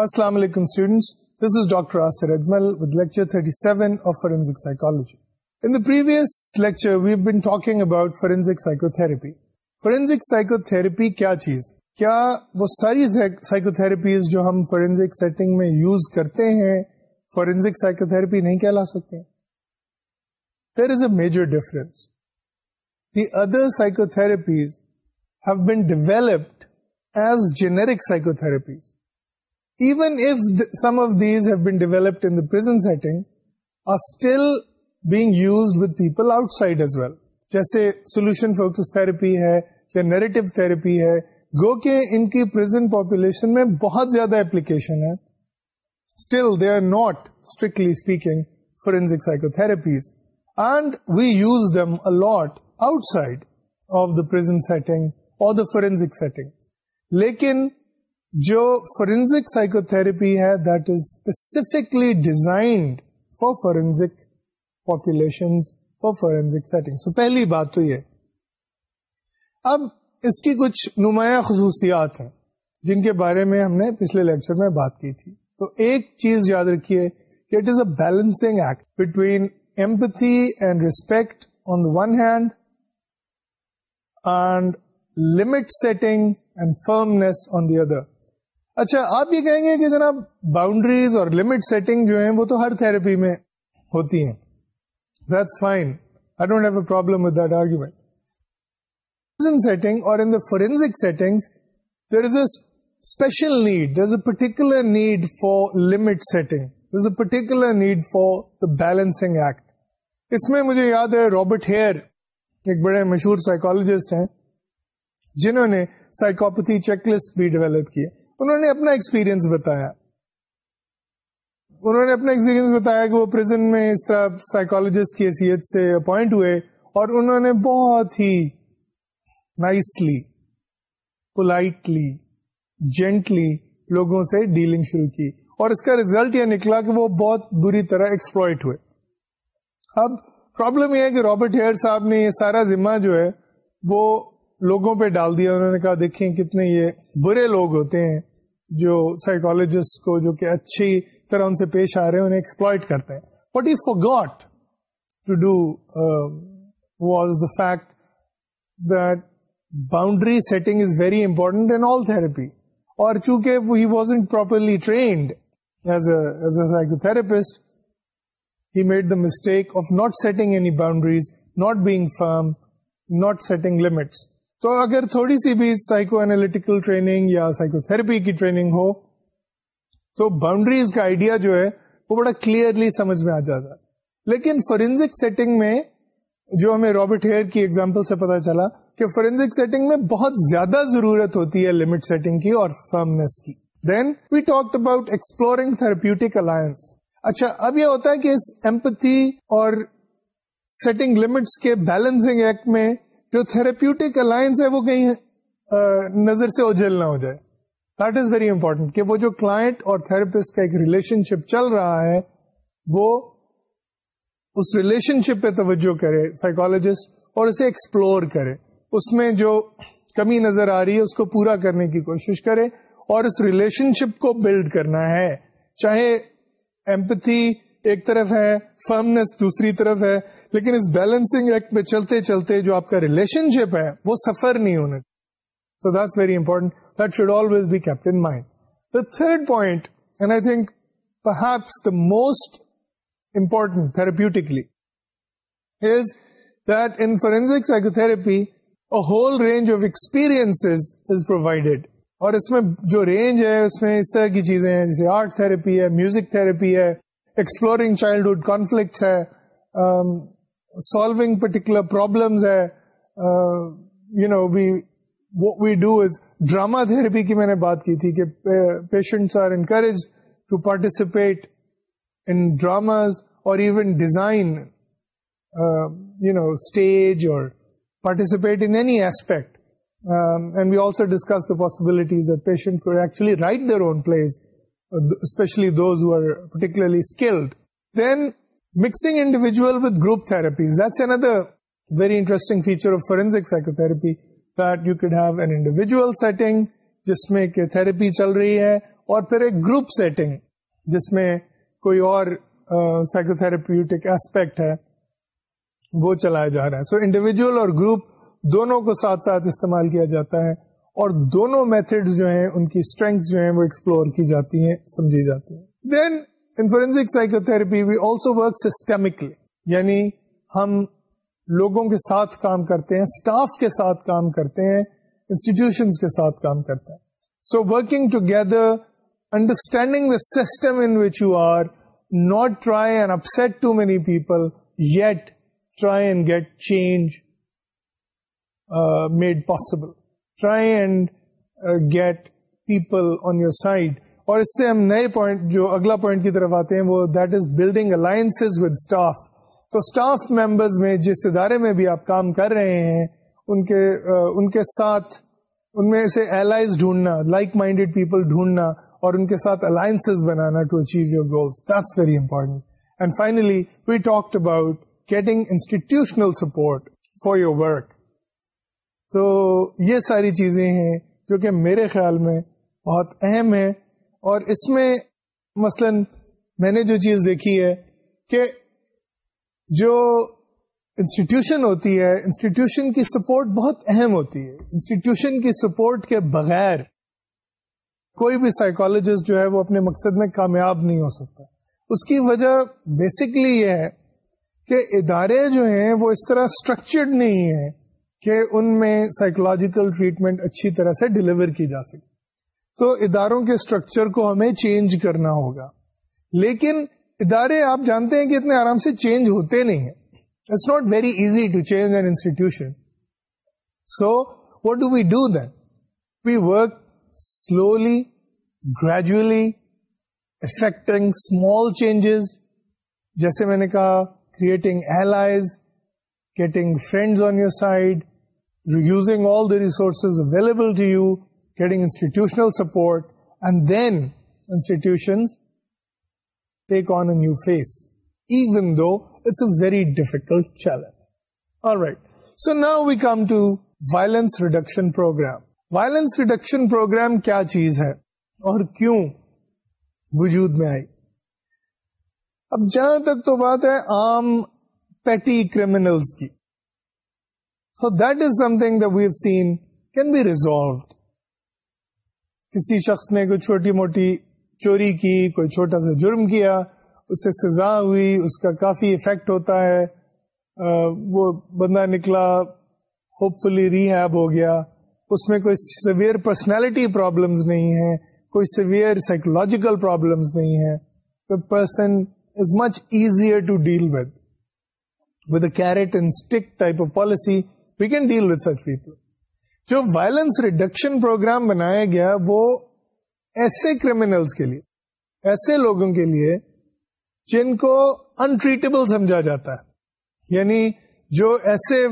السلام علیکم students this is doctor Asir Ajmal with lecture 37 of forensic psychology in the previous lecture we've been talking about forensic psychotherapy forensic psychotherapy کیا چیز کیا وہ ساری سائیکوتھراپیز جو ہم فورینزک سیٹنگ میں یوز کرتے ہیں فورینزک سائیکوتھراپی نہیں کہلا سکتے there is a major difference the other psychotherapies have been developed as generic psychotherapies therapies even if some of these have been developed in present setting are still being used with people outside as well جیسے solution focus therapy ہے یا narrative therapy ہے گو کہ ان کی present population میں بہت زیادہ application ہے still they are not strictly speaking forensic psychotherapies and we use them a lot outside of the present setting اور دا فورینزک سیٹنگ لیکن جو فورینزک سائیکو تھراپی ہے that is specifically designed for forensic population for forensic setting so پہلی بات تو یہ. اب اس کی کچھ نمایاں خصوصیات ہیں جن کے بارے میں ہم نے پچھلے لیکچر میں بات کی تھی. تو ایک چیز یاد رکھیے کہ it is a balancing act between empathy and respect on the one hand and limit setting and firmness on the other اچھا آپ یہ کہیں گے کہ جناب باؤنڈریز اور لمٹ سیٹنگ جو ہیں وہ تو ہر تھراپی میں ہوتی ہیں that's fine I don't have a problem with that argument setting or in the forensic settings, there is a special need. There's a particular need for limit setting. There's a particular need for the balancing act. اس میں مجھے یاد ہے Robert hair ایک بڑے مشہور psychologist ہیں جنہوں نے سائیکوپتھی چیک لسٹ بھی ڈیولپ کی انہوں نے اپنا ایکسپیرئنس بتایا۔ انہوں نے اپنا ایکسپیرئنس بتایا کہ وہ پرزن میں اس طرح سائیکولوجسٹ کی حیثیت سے اپوائنٹ ہوئے اور انہوں نے بہت ہی نائسلی پولائٹلی جینٹلی لوگوں سے ڈیلنگ شروع کی اور اس کا ریزلٹ یہ نکلا کہ وہ بہت بری طرح ایکسپلوئٹ ہوئے۔ اب پرابلم یہ ہے کہ رابرٹ ہیئر صاحب نے یہ سارا ذمہ جو ہے وہ لوگوں پہ ڈال دیا۔ انہوں نے کہا، دیکھیں کتنے یہ برے لوگ ہوتے ہیں۔ جو سائیکولوجسٹ کو جو کہ اچھی طرح ان سے پیش آ رہے ہیں، انہیں ایکسپلوئٹ کرتے ہیں۔ But he forgot to do was the fact that boundary setting is very important in all therapy اور چونکہ he wasn't properly trained as a psychotherapist he made the mistake of not setting any boundaries not being firm not setting limits تو اگر تھوڑی سی بھی psychoanalytical training یا psychotherapy کی training ہو، تو باؤنڈریز کا آئیڈیا جو ہے، وہ بڑا کلیئرلی سمجھ میں آ جاتا۔ ہے لیکن فورینزک سیٹنگ میں جو ہمیں رابرٹ ہیئر کی ایگزامپل سے پتا چلا کہ فورینزک سیٹنگ میں بہت زیادہ ضرورت ہوتی ہے لمٹ سیٹنگ کی اور فرمنس کی۔ Then we talk about exploring therapeutic alliance اچھا اب یہ ہوتا ہے کہ اس ایمپتھی اور سیٹنگ لمٹس کے بیلنسنگ ایکٹ میں جو تھراپیوٹک الائنس ہے وہ کہیں نظر سے اوجل نہ ہو جائے۔ دیٹ از ویری امپورٹنٹ کہ وہ جو کلائنٹ اور تھراپسٹ کا ایک ریلیشن شپ چل رہا ہے، وہ اس ریلیشن شپ پہ توجہ کرے سائیکولوجسٹ اور اسے ایکسپلور کرے۔ اس میں جو کمی نظر آ رہی ہے، اس کو پورا کرنے کی کوشش کرے اور اس ریلیشن شپ کو بلڈ کرنا ہے۔ چاہے ایمپتھی ایک طرف ہے فرمنس دوسری طرف ہے لیکن اس بیلنسنگ ایکٹ میں چلتے چلتے جو آپ کا ریلیشن شپ ہے، وہ سفر نہیں ہونا so that's very important that should always be kept in mind the third point and I think perhaps the most important therapeutically is that in forensic psychotherapy whole range of experience is provided اور اس میں جو range ہے، اس میں اس طرح کی چیزیں ہیں، جیسے آرٹ تھراپی ہے میوزک تھراپی ہے ایکسپلورنگ چائلڈہڈ کانفلکٹس ہے um, سالونگ پرٹیکولر پرابلمس ہے you know we we do is drama therapy کی میں نے بات کی تھی کہ patients are encourage to participate in dramas اور even design you know stage اور participate in any aspect. Um, and we also discussed the possibilities that patient could actually write their own plays, uh, especially those who are particularly skilled. Then mixing individual with group therapies. That's another very interesting feature of forensic psychotherapy, that you could have an individual setting جس میں کہ therapy چل رہی ہے اور پھر ایک group setting جس میں کوئی اور سائیکو تھراپیوٹک ایسپیکٹ ہے وہ چلایا جا رہا ہے سو انڈیویجل اور گروپ دونوں کو ساتھ ساتھ استعمال کیا جاتا ہے اور دونوں میتھڈ جو ہیں ان کی اسٹرینگ جو ہیں وہ ایکسپلور کی جاتی ہیں سمجھی جاتی ہیں then forensic psychotherapy we also work systemically یعنی ہم لوگوں کے ساتھ کام کرتے ہیں اسٹاف کے ساتھ کام کرتے ہیں انسٹیٹیوشن کے ساتھ کام کرتے ہیں۔ So working together understanding the system in which you are not try and upset too many people yet try and get change made possible try and get people on your side اور اس سے ہم نئے point جو اگلا point کی طرف آتے ہیں، وہ that is building alliance with staff تو اسٹاف ممبرز میں، جس ادارے میں بھی آپ کام کر رہے ہیں، ان کے ان کے ساتھ، ان میں سے ایلائز ڈھونڈنا لائک مائنڈیڈ پیپل ڈھونڈنا اور ان کے ساتھ alliance banana to achieve your goals that's very important and finally we talked about getting institutional support for your work تو یہ ساری چیزیں ہیں جو کہ میرے خیال میں بہت اہم ہے اور اس میں مثلا میں نے جو چیز دیکھی ہے کہ جو انسٹیٹیوشن ہوتی ہے، انسٹیٹیوشن کی سپورٹ بہت اہم ہوتی ہے۔ انسٹیٹیوشن کی سپورٹ کے بغیر کوئی بھی سائیکولوجسٹ جو ہے وہ اپنے مقصد میں کامیاب نہیں ہو سکتا۔ اس کی وجہ بیسکلی یہ ہے کہ ادارے جو ہیں وہ اس طرح اسٹرکچرڈ نہیں ہے کہ ان میں سائیکولوجیکل ٹریٹمنٹ اچھی طرح سے ڈلیور کی جا سکے۔ تو اداروں کے اسٹرکچر کو ہمیں چینج کرنا ہوگا۔ لیکن ادارے آپ جانتے ہیں کہ اتنے آرام سے چینج ہوتے نہیں ہیں۔ It's not very easy to change an institution so what do we do then we work slowly gradually effecting small changes جیسے میں نے کہا creating allies getting friends on your side using all the resources available to you getting institutional support and then institutions take on a new face, even though it's a very difficult challenge. Alright, so now we come to violence reduction program. Violence reduction program کیا چیز ہے اور کیوں وجود میں آئی اب جہاں تک تو بات ہے عام پیٹی کریمنلس کی so that is something we've seen can be resolved کسی شخص نے کوئی چھوٹی موٹی چوری کی، کوئی چھوٹا سا جرم کیا، اس سے سزا ہوئی، اس کا کافی افیکٹ ہوتا ہے وہ بندہ نکلا ہوپ فلی ریہیب ہو گیا، اس میں کوئی سویئر پرسنالٹی پرابلمس نہیں ہے کوئی سویئر سائیکولوجیکل پرابلمس نہیں ہے person is much easier to deal with with a carrot and stick type of policy we can deal with such people جو وائلنس ریڈکشن پروگرام بنایا گیا وہ ایسے کریمنلس کے لیے، ایسے لوگوں کے لیے جن کو انٹریٹیبل سمجھا جاتا ہے۔ یعنی جو ایسے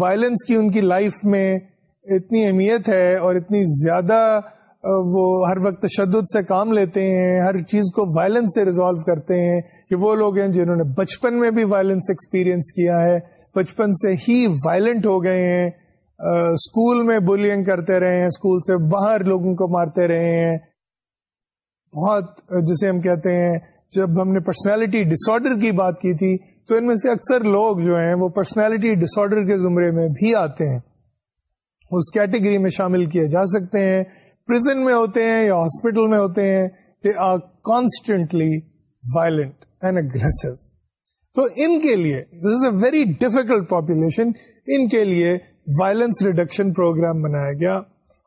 وائلنس کی ان کی لائف میں اتنی اہمیت ہے اور اتنی زیادہ وہ ہر وقت تشدد سے کام لیتے ہیں، ہر چیز کو وائلنس سے ریزالو کرتے ہیں کہ وہ لوگ ہیں جنہوں نے بچپن میں بھی وائلنس ایکسپیرئنس کیا ہے، بچپن سے ہی وائلنٹ ہو گئے ہیں۔ اسکول میں بلینگ کرتے رہے ہیں اسکول سے باہر لوگوں کو مارتے رہے ہیں۔ بہت، جسے ہم کہتے ہیں، جب ہم نے پرسنالٹی ڈس آرڈر کی بات کی تھی، تو ان میں سے اکثر لوگ جو ہیں، وہ پرسنالٹی ڈس آرڈر کے زمرے میں بھی آتے ہیں۔ اس کیٹیگری میں شامل کیے جا سکتے ہیں۔ پرزن میں ہوتے ہیں یا ہاسپٹل میں ہوتے ہیں they are constantly violent and aggressive تو ان کے لیے this is a very difficult population ان کے لیے وائلنس ریڈکشن پروگرام بنایا گیا۔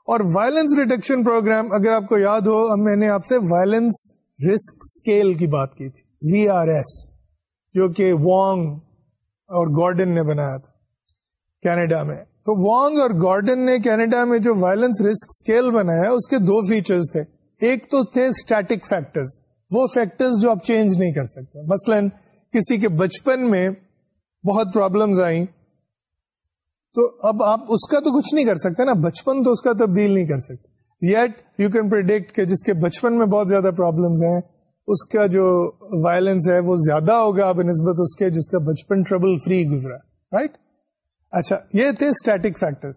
اور وائلنس ریڈکشن پروگرام اگر آپ کو یاد ہو میں نے آپ سے وائلنس رسک اسکیل کی بات کی تھی۔ وی آر ایس جو کہ وانگ اور گارڈن نے بنایا تھا کینیڈا میں۔ تو وانگ اور گارڈن نے کینیڈا میں جو وائلنس رسک اسکیل بنایا، اس کے دو فیچرز تھے۔ ایک تو تھے اسٹیٹک فیکٹرز وہ فیکٹرز جو آپ چینج نہیں کر سکتے۔ مثلا کسی کے بچپن میں بہت پرابلمز آئیں۔ تو اب آپ اس کا تو کچھ نہیں کر سکتے نا، بچپن تو اس کا تبدیل نہیں کر سکتے۔ یٹ یو کین پرڈکٹ کہ جس کے بچپن میں بہت زیادہ پرابلم ہیں، اس کا جو وائلنس ہے وہ زیادہ ہوگا نسبت اس کے جس کا بچپن ٹربل فری گزرا رائٹ اچھا یہ تھے static factor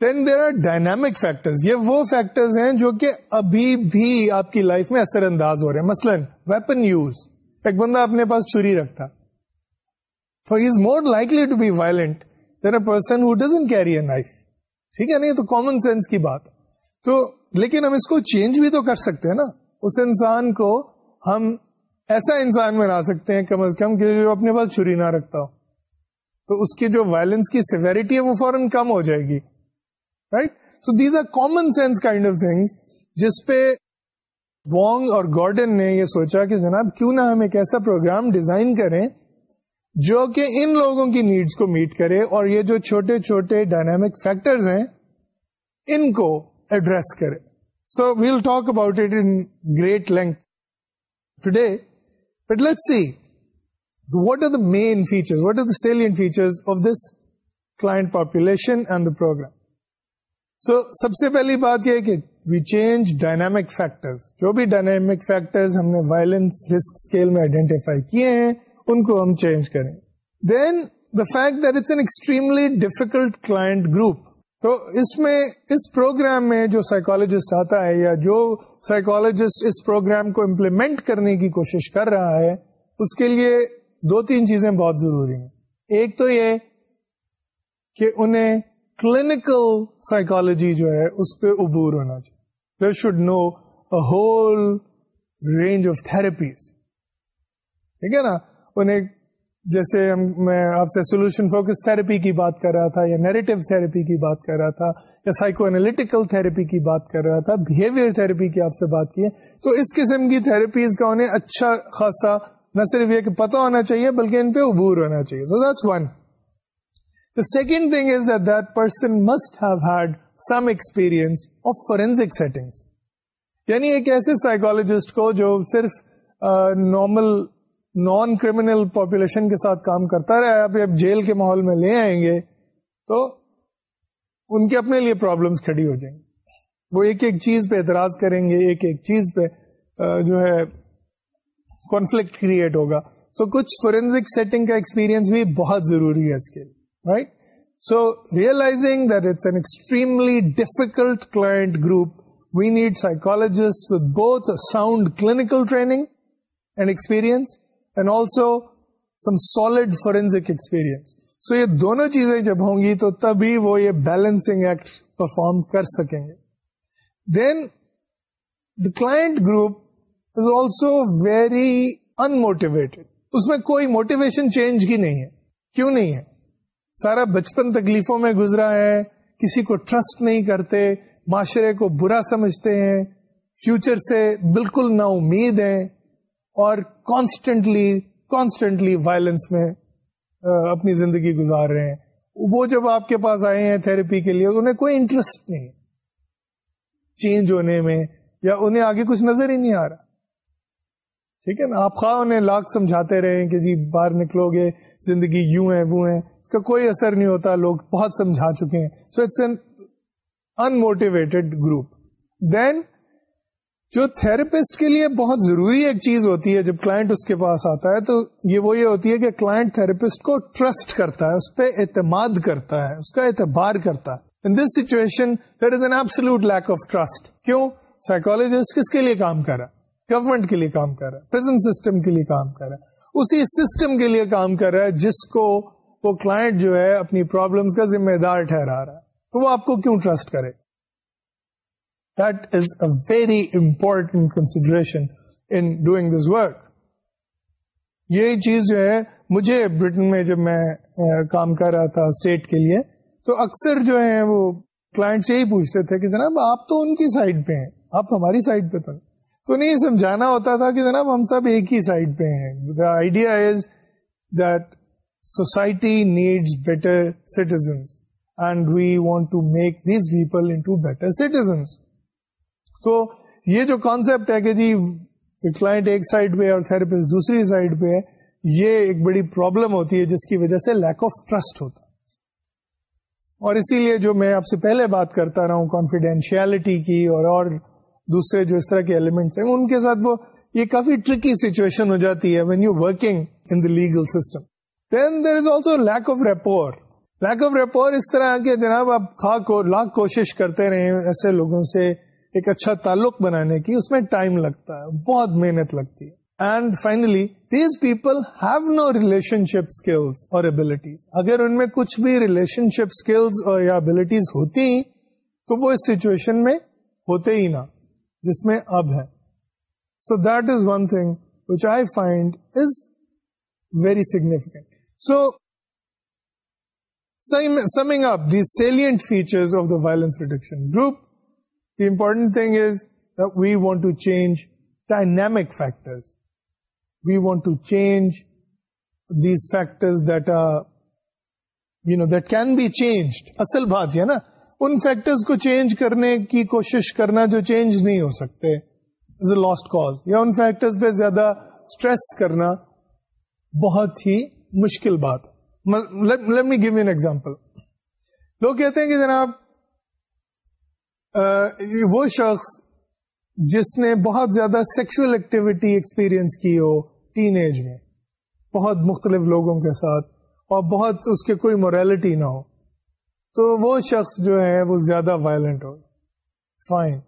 then there are dynamic factor یہ وہ فیکٹر ہیں جو کہ ابھی بھی آپ کی لائف میں اثر انداز ہو رہے ہیں۔ مثلاً ویپن یوز ایک بندہ اپنے پاس چھری رکھتا۔ For is more likely to be violent than a person who doesn't carry a knife ٹھیک ہے؟ نہیں تو کامن سینس کی بات. تو لیکن ہم اس کو چینج بھی تو کر سکتے ہیں نا؟ اس انسان کو ہم ایسا انسان بنا سکتے ہیں، کم از کم، کہ جو اپنے پاس چھری نہ رکھتا ہو. تو اس کی جو وائلنس کی سیویرٹی ہے، وہ فوراً کم ہو جائے گی. Right so these are common sense kind of things جس پہ وانگ اور گارڈن نے یہ سوچا کہ جناب، کیوں نہ ہم ایک ایسا پروگرام ڈیزائن کریں جو کہ ان لوگوں کی نیڈس کو میٹ کرے اور یہ جو چھوٹے چھوٹے ڈائنامک فیکٹرز ہیں، ان کو ایڈریس کرے۔ So we'll talk about it in great length today but let see what are the main feature what are the salient feature of this client population and the program so سب سے پہلی بات یہ کہ we change dynamic factor جو بھی dynamic factor ہم نے violence risk scale میں آئیڈینٹیفائی کیے ہیں ان کو ہم چینج کریں۔ Then the fact that it's an extremely difficult client group تو اس میں، اس پروگرام میں جو سائیکولوجسٹ آتا ہے یا جو سائیکولوجسٹ اس پروگرام کو امپلیمنٹ کرنے کی کوشش کر رہا ہے، اس کے لیے دو تین چیزیں بہت ضروری ہیں۔ ایک تو یہ کہ انہیں کلینکل سائیکولوجی جو ہے، اس پہ عبور ہونا چاہیے۔ They should know whole range of therapies ٹھیک ہے نا؟ انہیں جیسے میں آپ سے سولوشن فوکس تھراپی کی بات کر رہا تھا یا نیریٹو تھراپی کی بات کر رہا تھا یا سائیکو اینالیٹیکل تھراپی کی بات کر رہا تھا بہیویئر تھراپی کی آپ سے بات کی ہے تو اس قسم کی تھراپیز کا انہیں اچھا خاصا نہ صرف یہ کہ پتا ہونا چاہیے بلکہ ان پہ عبور ہونا چاہیے so that's one. The second thing is that that person must have had some experience of forensic settings. یعنی ایک ایسے سائیکولوجسٹ کو جو صرف نارمل نان کریمنل پاپولیشن کے ساتھ کام کرتا رہا اب اب جیل کے ماحول میں لے آئیں گے تو ان کے اپنے لیے پرابلمس کھڑی ہو جائیں گی۔ وہ ایک ایک چیز پہ اعتراض کریں گے، ایک ایک چیز پہ جو ہے کانفلکٹ کریٹ ہوگا۔ تو کچھ فورینزک سیٹنگ کا ایکسپیرئنس بھی بہت ضروری ہے اس کے لیے right so realizing that it's an extremely difficult client group we need psychologist with both sound clinical training and experience and also some solid forensic experience so یہ دونوں چیزیں جب ہوں گی تو تبھی وہ یہ بیلنسنگ ایکٹ پرفارم کر سکیں گے. Then the client group is also very unmotivated اس میں کوئی موٹیویشن چینج کی نہیں ہے. کیوں نہیں ہے؟ سارا بچپن تکلیفوں میں گزرا ہے، کسی کو ٹرسٹ نہیں کرتے، معاشرے کو برا سمجھتے ہیں فیوچر سے بالکل نا امید ہیں، اور کانسٹنٹلی کانسٹنٹلی وائلنس میں اپنی زندگی گزار رہے ہیں۔ وہ جب آپ کے پاس آئے ہیں تھراپی کے لیے، انہیں کوئی انٹرسٹ نہیں۔ چینج ہونے میں یا انہیں آگے کچھ نظر ہی نہیں آ رہا۔ ٹھیک ہے نا؟ آپ خواہ انہیں لاکھ سمجھاتے رہے کہ جی باہر نکلو گے زندگی یوں ہے، وہ ہے۔ اس کا کوئی اثر نہیں ہوتا، لوگ بہت سمجھا چکے ہیں۔ So it's an unmotivated group then جو تھراپسٹ کے لیے بہت ضروری ایک چیز ہوتی ہے جب کلائنٹ اس کے پاس آتا ہے، تو یہ وہ یہ ہوتی ہے کہ کلائنٹ تھراپسٹ کو ٹرسٹ کرتا ہے، اس پہ اعتماد کرتا ہے، اس کا اعتبار کرتا ہے۔ In this situation there is an absolute lack of trust کیوں؟ سائیکولوجسٹ کس کے لیے کام کر رہا ہے؟ گورنمنٹ کے لیے کام کر رہا ہے پرزنٹ سسٹم کے لیے کام کر رہا ہے۔ اسی سسٹم کے لیے کام کر رہا ہے جس کو وہ کلائنٹ جو ہے اپنی پرابلمس کا ذمہ دار ٹھہرا رہا ہے۔ تو وہ آپ کو کیوں ٹرسٹ کرے؟ That is a very important consideration in doing this work. یہ چیز جو ہے، مجھے برٹن میں جب میں کام کر رہا تھا اسٹیٹ کے لیے، تو اکثر جو ہے وہ کلائنٹ یہی پوچھتے تھے کہ جناب آپ تو ان کی سائڈ پہ ہیں، آپ ہماری سائڈ پہ تو نہیں۔ تو نہیں سمجھانا ہوتا تھا کہ جناب ہم سب ایک ہی سائڈ پہ ہیں۔ The idea is that society needs better citizens and we want to make these people into better citizens تو یہ جو کانسیپٹ ہے کہ جی کلائنٹ ایک سائڈ پہ اور تھراپسٹ دوسری سائڈ پہ ہے، یہ ایک بڑی پرابلم ہوتی ہے جس کی وجہ سے لیک آف ٹرسٹ ہوتا اور اسی لیے جو میں آپ سے پہلے بات کرتا رہا ہوں کانفیڈینشیلٹی کی اور اور دوسرے جو اس طرح کے ایلیمنٹس ہیں، ان کے ساتھ وہ، یہ کافی ٹرکی سچویشن ہو جاتی ہے when you working in the legal system then there is also lack of rapport lack of rapport اس طرح کہ جناب آپ خواہ کو، لاکھ کوشش کرتے رہے ایسے لوگوں سے ایک اچھا تعلق بنانے کی اس میں ٹائم لگتا ہے، بہت محنت لگتی ہے۔ And finally these people have no relationship skills اور ابلیٹیز اگر ان میں کچھ بھی ریلیشن شپ اسکلس اور یا ابلیٹیز ہوتی، تو وہ اس سچویشن میں ہوتے ہی نہ، جس میں اب ہے so that is one thing which I find is very significant so summing up the salient features of the violence reduction group the important thing is we want to change dynamic factors we want to change these factors that you know that can be change اصل بات ہے نا ان factors کو change کرنے کی کوشش کرنا جو چینج نہیں ہو سکتے. از اے لاسٹ کاز یا ان فیکٹرز پہ زیادہ اسٹریس کرنا بہت ہی مشکل بات. Let me give an example لوگ کہتے ہیں کہ جناب وہ شخص جس نے بہت زیادہ سیکشل ایکٹیویٹی ایکسپیرئنس کی ہو ٹین ایج میں، بہت مختلف لوگوں کے ساتھ اور بہت اس کے کوئی موریلٹی نہ ہو۔ تو وہ شخص جو ہے، وہ زیادہ وائلنٹ ہو۔ فائن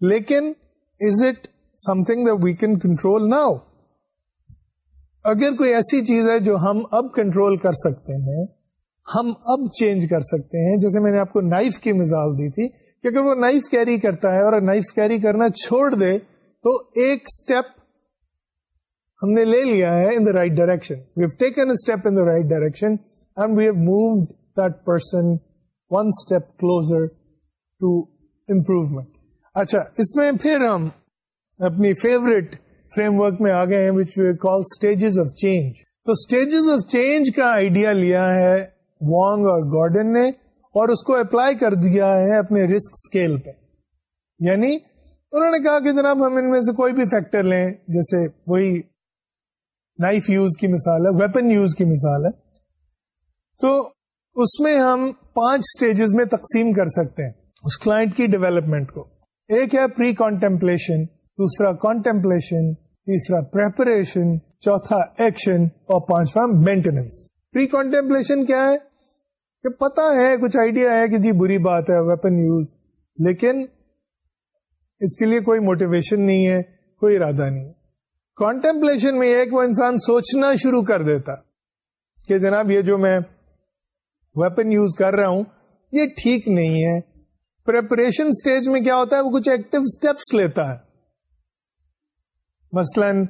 لیکن is it something we can control now اگر کوئی ایسی چیز ہے جو ہم اب کنٹرول کر سکتے ہیں، ہم اب چینج کر سکتے ہیں، جیسے میں نے آپ کو نائف کی مثال دی تھی کہ اگر وہ نائف کیری کرتا ہے اور نائف کیری کرنا چھوڑ دے تو ایک اسٹیپ ہم نے لے لیا ہے in the right direction we have taken step in the right direction and we have moved that person one step closer to improvement اچھا اس میں پھر ہم اپنی فیوریٹ فریم ورک میں آ گئے ہیں which we call stages of change تو اسٹیجز آف چینج کا آئیڈیا لیا ہے وانگ اور گارڈن نے۔ اور اس کو اپلائی کر دیا ہے اپنے رسک اسکیل پہ۔ یعنی انہوں نے کہا کہ جناب ہم ان میں سے کوئی بھی فیکٹر لیں، جیسے وہی نائف یوز کی مثال ہے ویپن یوز کی مثال ہے۔ تو اس میں ہم پانچ سٹیجز میں تقسیم کر سکتے ہیں اس کلائنٹ کی ڈیولپمنٹ کو۔ ایک ہے پری کانٹمپلیشن دوسرا کانٹمپلیشن تیسرا پریپریشن چوتھا ایکشن اور پانچواں مینٹیننس پری کانٹمپلیشن کیا ہے؟ کہ پتا ہے، کچھ آئیڈیا ہے کہ جی بری بات ہے ویپن یوز لیکن اس کے لیے کوئی موٹیویشن نہیں ہے، کوئی ارادہ نہیں کانٹمپلیشن میں ایک وہ انسان سوچنا شروع کر دیتا۔ کہ جناب، یہ جو میں ویپن یوز کر رہا ہوں، یہ ٹھیک نہیں ہے۔ پریپریشن سٹیج میں کیا ہوتا ہے؟ وہ کچھ ایکٹیو اسٹیپس لیتا ہے۔ مثلاً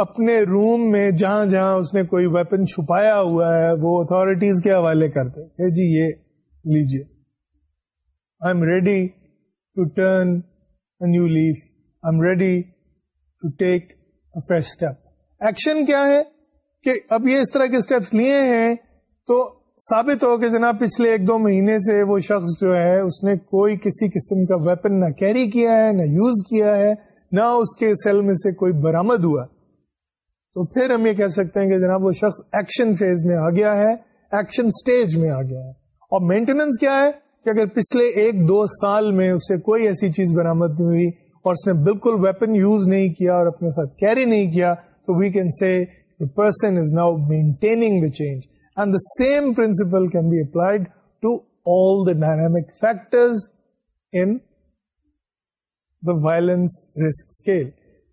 اپنے روم میں جہاں جہاں اس نے کوئی ویپن چھپایا ہوا ہے، وہ اتارٹیز کے حوالے کرتے کہ جی یہ لیجیے۔ I am ready to turn new leaf I am ready to take fresh step action کیا ہے؟ کہ اب یہ اس طرح کے اسٹیپس لیے ہیں تو ثابت ہو کہ جناب پچھلے ایک دو مہینے سے وہ شخص جو ہے، اس نے کوئی کسی قسم کا ویپن نہ کیری کیا ہے، نہ یوز کیا ہے، نہ اس کے سیل میں سے کوئی برامد ہوا۔ تو پھر ہم یہ کہہ سکتے ہیں کہ جناب وہ شخص ایکشن فیز میں آ گیا ہے ایکشن سٹیج میں آ گیا ہے۔ اور مینٹیننس کیا ہے؟ کہ اگر پچھلے ایک دو سال میں اسے کوئی ایسی چیز برامد نہیں ہوئی اور اس نے بالکل ویپن یوز نہیں کیا اور اپنے ساتھ کیری نہیں کیا، تو we can see person is now maintaining the change and the same principle can be applied to all the dynamic factors in the violence risk scale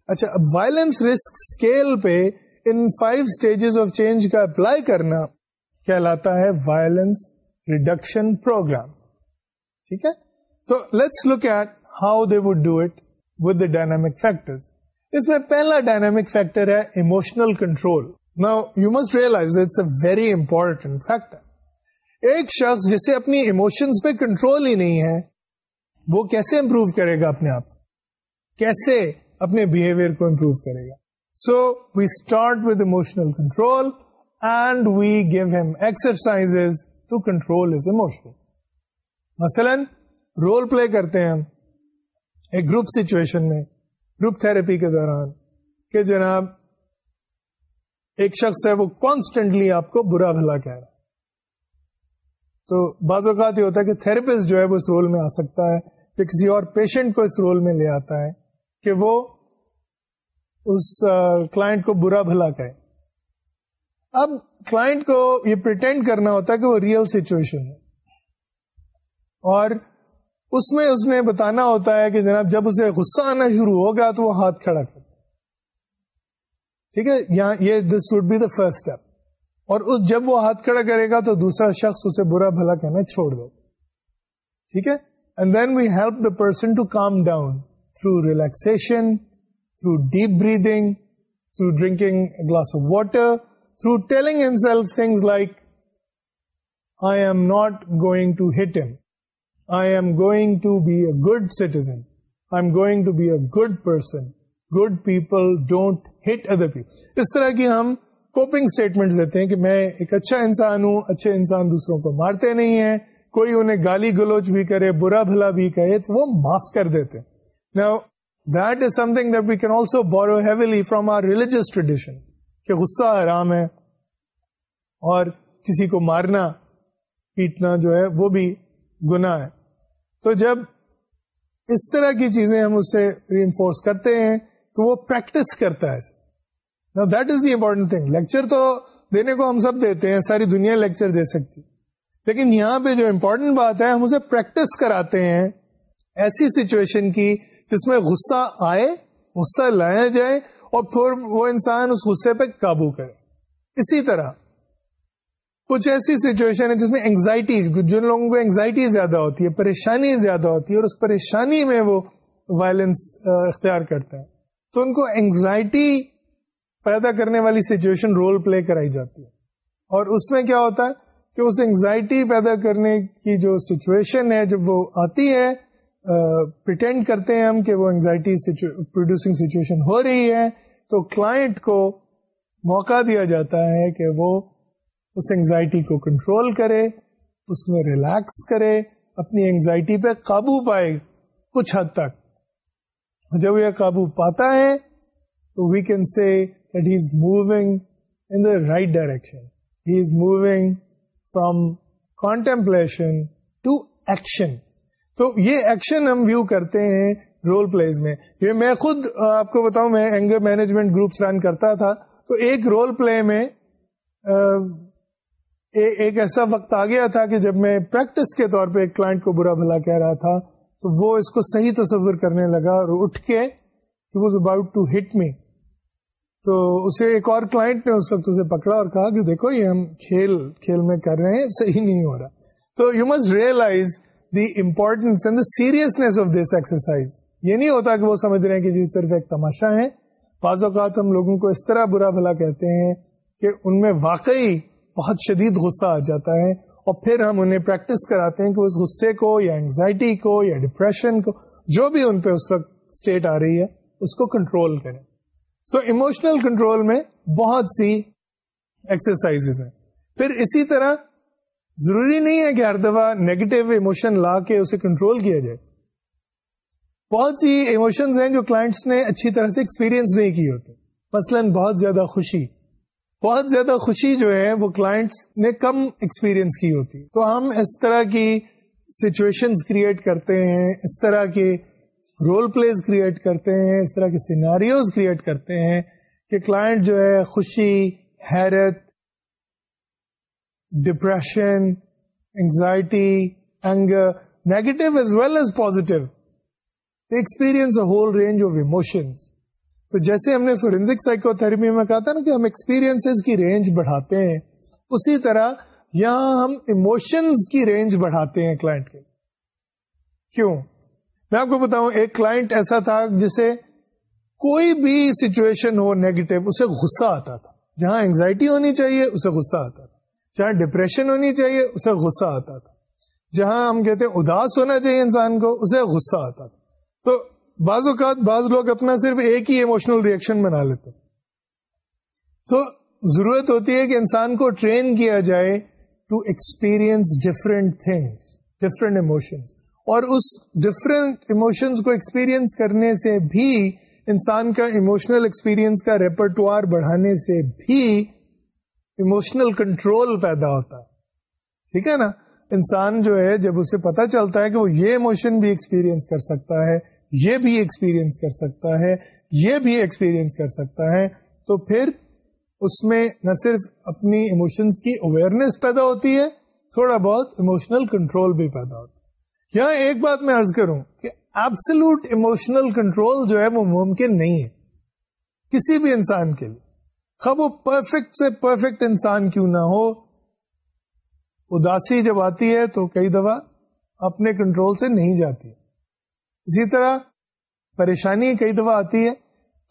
اچھا اب وائلنس رسک اسکیل پہ ان فائیو اسٹیجز آف چینج کا apply کرنا کہلاتا ہے violence reduction programme ٹھیک ہے؟ تو let's look at how they would do it with the dynamic factor اس میں پہلا ڈائنامک فیکٹر ہے ایموشنل کنٹرول نا you must realize it's a very important factor ایک شخص جسے اپنی ایموشنس پہ کنٹرول ہی نہیں ہے، وہ کیسے امپروو کرے گا اپنے آپ کیسے اپنے بہیویئر کو امپروو کرے گا۔ So we start with emotional control and we give him exercise to control his emotion مثلاً رول پلے کرتے ہیں ہم ایک گروپ سچویشن میں گروپ تھراپی کے دوران کہ جناب، ایک شخص ہے وہ کانسٹنٹلی آپ کو برا بھلا کہہ رہا تو بعض اوقات یہ ہوتا ہے کہ تھراپسٹ جو ہے وہ اس رول میں آ سکتا ہے، کہ کسی اور پیشنٹ کو اس رول میں لے آتا ہے۔ کہ وہ اس کلائنٹ کو برا بھلا کہے۔ اب کلائنٹ کو یہ پرٹینڈ کرنا ہوتا ہے کہ وہ ریئل سچویشن ہے۔ اور اس میں اس نے بتانا ہوتا ہے کہ جناب جب اسے غصہ آنا شروع ہوگا تو وہ ہاتھ کھڑا کر ٹھیک ہے؟ یہاں یہ this would be the first step اور اس جب وہ ہاتھ کھڑا کرے گا تو دوسرا شخص اسے برا بھلا کہنا چھوڑ دو۔ ٹھیک ہے؟ And then we help the person to calm down through relaxation through deep breathing through drinking glass of water through telling himself things like I am not going to hit him I am going to be a good citizen I am going to be a good person good people don't hit other people اس طرح کی ہم coping statement دیتے ہیں کہ میں ایک اچھا انسان ہوں، اچھے انسان دوسروں کو مارتے نہیں ہیں، کوئی انہیں گالی گلوچ بھی کرے، برا بھلا بھی کہے، تو وہ معاف کر دیتے that is something that we can also borrow heavily from our religious tradition کہ غصہ حرام ہے اور کسی کو مارنا، پیٹنا جو ہے وہ بھی گنا ہے۔ تو جب اس طرح کی چیزیں ہم اسے ری انفورس کرتے ہیں، تو وہ پریکٹس کرتا ہے۔ That is the important thing lecture تو دینے کو ہم سب دیتے ہیں، ساری دنیا لیکچر دے سکتی۔ لیکن یہاں پہ جو امپورٹنٹ بات ہے، ہم اسے پریکٹس کراتے ہیں ایسی سچویشن کی جس میں غصہ آئے، غصہ لایا جائے اور پھر وہ انسان اس غصے پہ قابو کرے۔ اسی طرح، کچھ ایسی سچویشن ہے جس میں اینگزائٹی جن لوگوں کو اینگزائٹی زیادہ ہوتی ہے، پریشانی زیادہ ہوتی ہے اور اس پریشانی میں وہ وائلنس اختیار کرتا ہے۔ تو ان کو اینگزائٹی پیدا کرنے والی سچویشن رول پلے کرائی جاتی ہے۔ اور اس میں کیا ہوتا ہے کہ اس اینگزائٹی پیدا کرنے کی جو سچویشن ہے، جب وہ آتی ہے پریٹینڈ کرتے ہیں ہم کہ وہ اینگزائٹی پروڈیوسنگ سچویشن ہو رہی ہے، تو کلائنٹ کو موقع دیا جاتا ہے کہ وہ اس اینگزائٹی کو کنٹرول کرے، اس میں ریلیکس کرے، اپنی اینگزائٹی پہ قابو پائے کچھ حد تک۔ جب یہ قابو پاتا ہے، تو we can see that he is moving in the right direction he is moving from contemplation to action تو یہ ایکشن ہم ویو کرتے ہیں رول پلیز میں۔ یہ میں خود آپ کو بتاؤں، میں اینگر مینجمنٹ گروپس رن کرتا تھا۔ تو ایک رول پلے میں ایک ایسا وقت آ گیا تھا کہ جب میں پریکٹس کے طور پہ ایک کلائنٹ کو برا بھلا کہہ رہا تھا، تو وہ اس کو صحیح تصور کرنے لگا اور اٹھ کے was about to hit me تو اسے ایک اور کلائنٹ نے اس وقت اسے پکڑا اور کہا کہ دیکھو، یہ ہم کھیل کھیل میں کر رہے ہیں، صحیح نہیں ہو رہا۔ تو you must realize the importance and the seriousness of this exercise یہ نہیں ہوتا کہ وہ سمجھ رہے ہیں کہ جی صرف ایک تماشا ہے۔ بعض اوقات ہم لوگوں کو اس طرح برا بھلا کہتے ہیں کہ ان میں واقعی بہت شدید غصہ آ جاتا ہے اور پھر ہم انہیں پریکٹس کراتے ہیں کہ اس غصے کو یا انگزائٹی کو یا ڈپریشن کو جو بھی ان پہ اس وقت اسٹیٹ آ رہی ہے، اس کو کنٹرول کریں۔ سو ایموشنل کنٹرول میں بہت سی ایکسرسائز ہیں۔ پھر اسی طرح ضروری نہیں ہے کہ ہر دفعہ نیگیٹو ایموشن لا کے اسے کنٹرول کیا جائے۔ بہت سی ایموشنز ہیں جو کلائنٹس نے اچھی طرح سے ایکسپیرئنس نہیں کی ہوتی۔ مثلاً بہت زیادہ خوشی۔ بہت زیادہ خوشی جو ہے وہ کلائنٹس نے کم ایکسپیرئنس کی ہوتی۔ تو ہم اس طرح کی سچویشن کریٹ کرتے ہیں، اس طرح کے رول پلیز کریٹ کرتے ہیں، اس طرح کے سیناریوز کریٹ کرتے ہیں کہ کلائنٹ جو ہے خوشی، حیرت depression anxiety anger negative as well as positive experience a whole range of emotions تو جیسے ہم نے فورینزک سائیکو تھراپی میں کہا تھا نا کہ ہم ایکسپیرئنس کی رینج بڑھاتے ہیں، اسی طرح یہاں ہم ایموشنز کی رینج بڑھاتے ہیں کلائنٹ کے۔ کیوں؟ میں آپ کو بتاؤں، ایک کلائنٹ ایسا تھا جسے کوئی بھی سچویشن ہو نیگیٹو اسے غصہ آتا تھا۔ جہاں اینگزائٹی ہونی چاہیے، اسے غصہ آتا تھا۔ جہاں ڈپریشن ہونی چاہیے، اسے غصہ آتا تھا۔ جہاں ہم کہتے ہیں اداس ہونا چاہیے انسان کو، اسے غصہ آتا تھا۔ تو بعض اوقات بعض لوگ اپنا صرف ایک ہی ایموشنل ریئیکشن بنا لیتے تو ضرورت ہوتی ہے کہ انسان کو ٹرین کیا جائے to experience different things different emotions اور اس ڈفرینٹ ایموشنس کو ایکسپیرئنس کرنے سے بھی انسان کا ایموشنل ایکسپیرئنس کا ریپرٹوار بڑھانے سے بھی ایموشنل کنٹرول پیدا ہوتا ہے۔ ٹھیک ہے نا؟ انسان جو ہے، جب اسے پتا چلتا ہے کہ وہ یہ ایموشن بھی ایکسپیرئنس کر سکتا ہے، یہ بھی ایکسپیرئنس کر سکتا ہے، یہ بھی ایکسپیرئنس کر سکتا ہے، تو پھر اس میں نہ صرف اپنی ایموشنس کی اویئرنیس پیدا ہوتی ہے، تھوڑا بہت ایموشنل کنٹرول بھی پیدا ہوتا ہے۔ یہاں ایک بات میں عرض کروں کہ ایبسلوٹ ایموشنل کنٹرول جو ہے، وہ ممکن نہیں ہے کسی بھی انسان کے لیے۔ خب وہ پرفیکٹ سے پرفیکٹ انسان کیوں نہ ہو۔ اداسی جب آتی ہے تو کئی دفعہ اپنے کنٹرول سے نہیں جاتی۔ اسی طرح پریشانی کئی دفعہ آتی ہے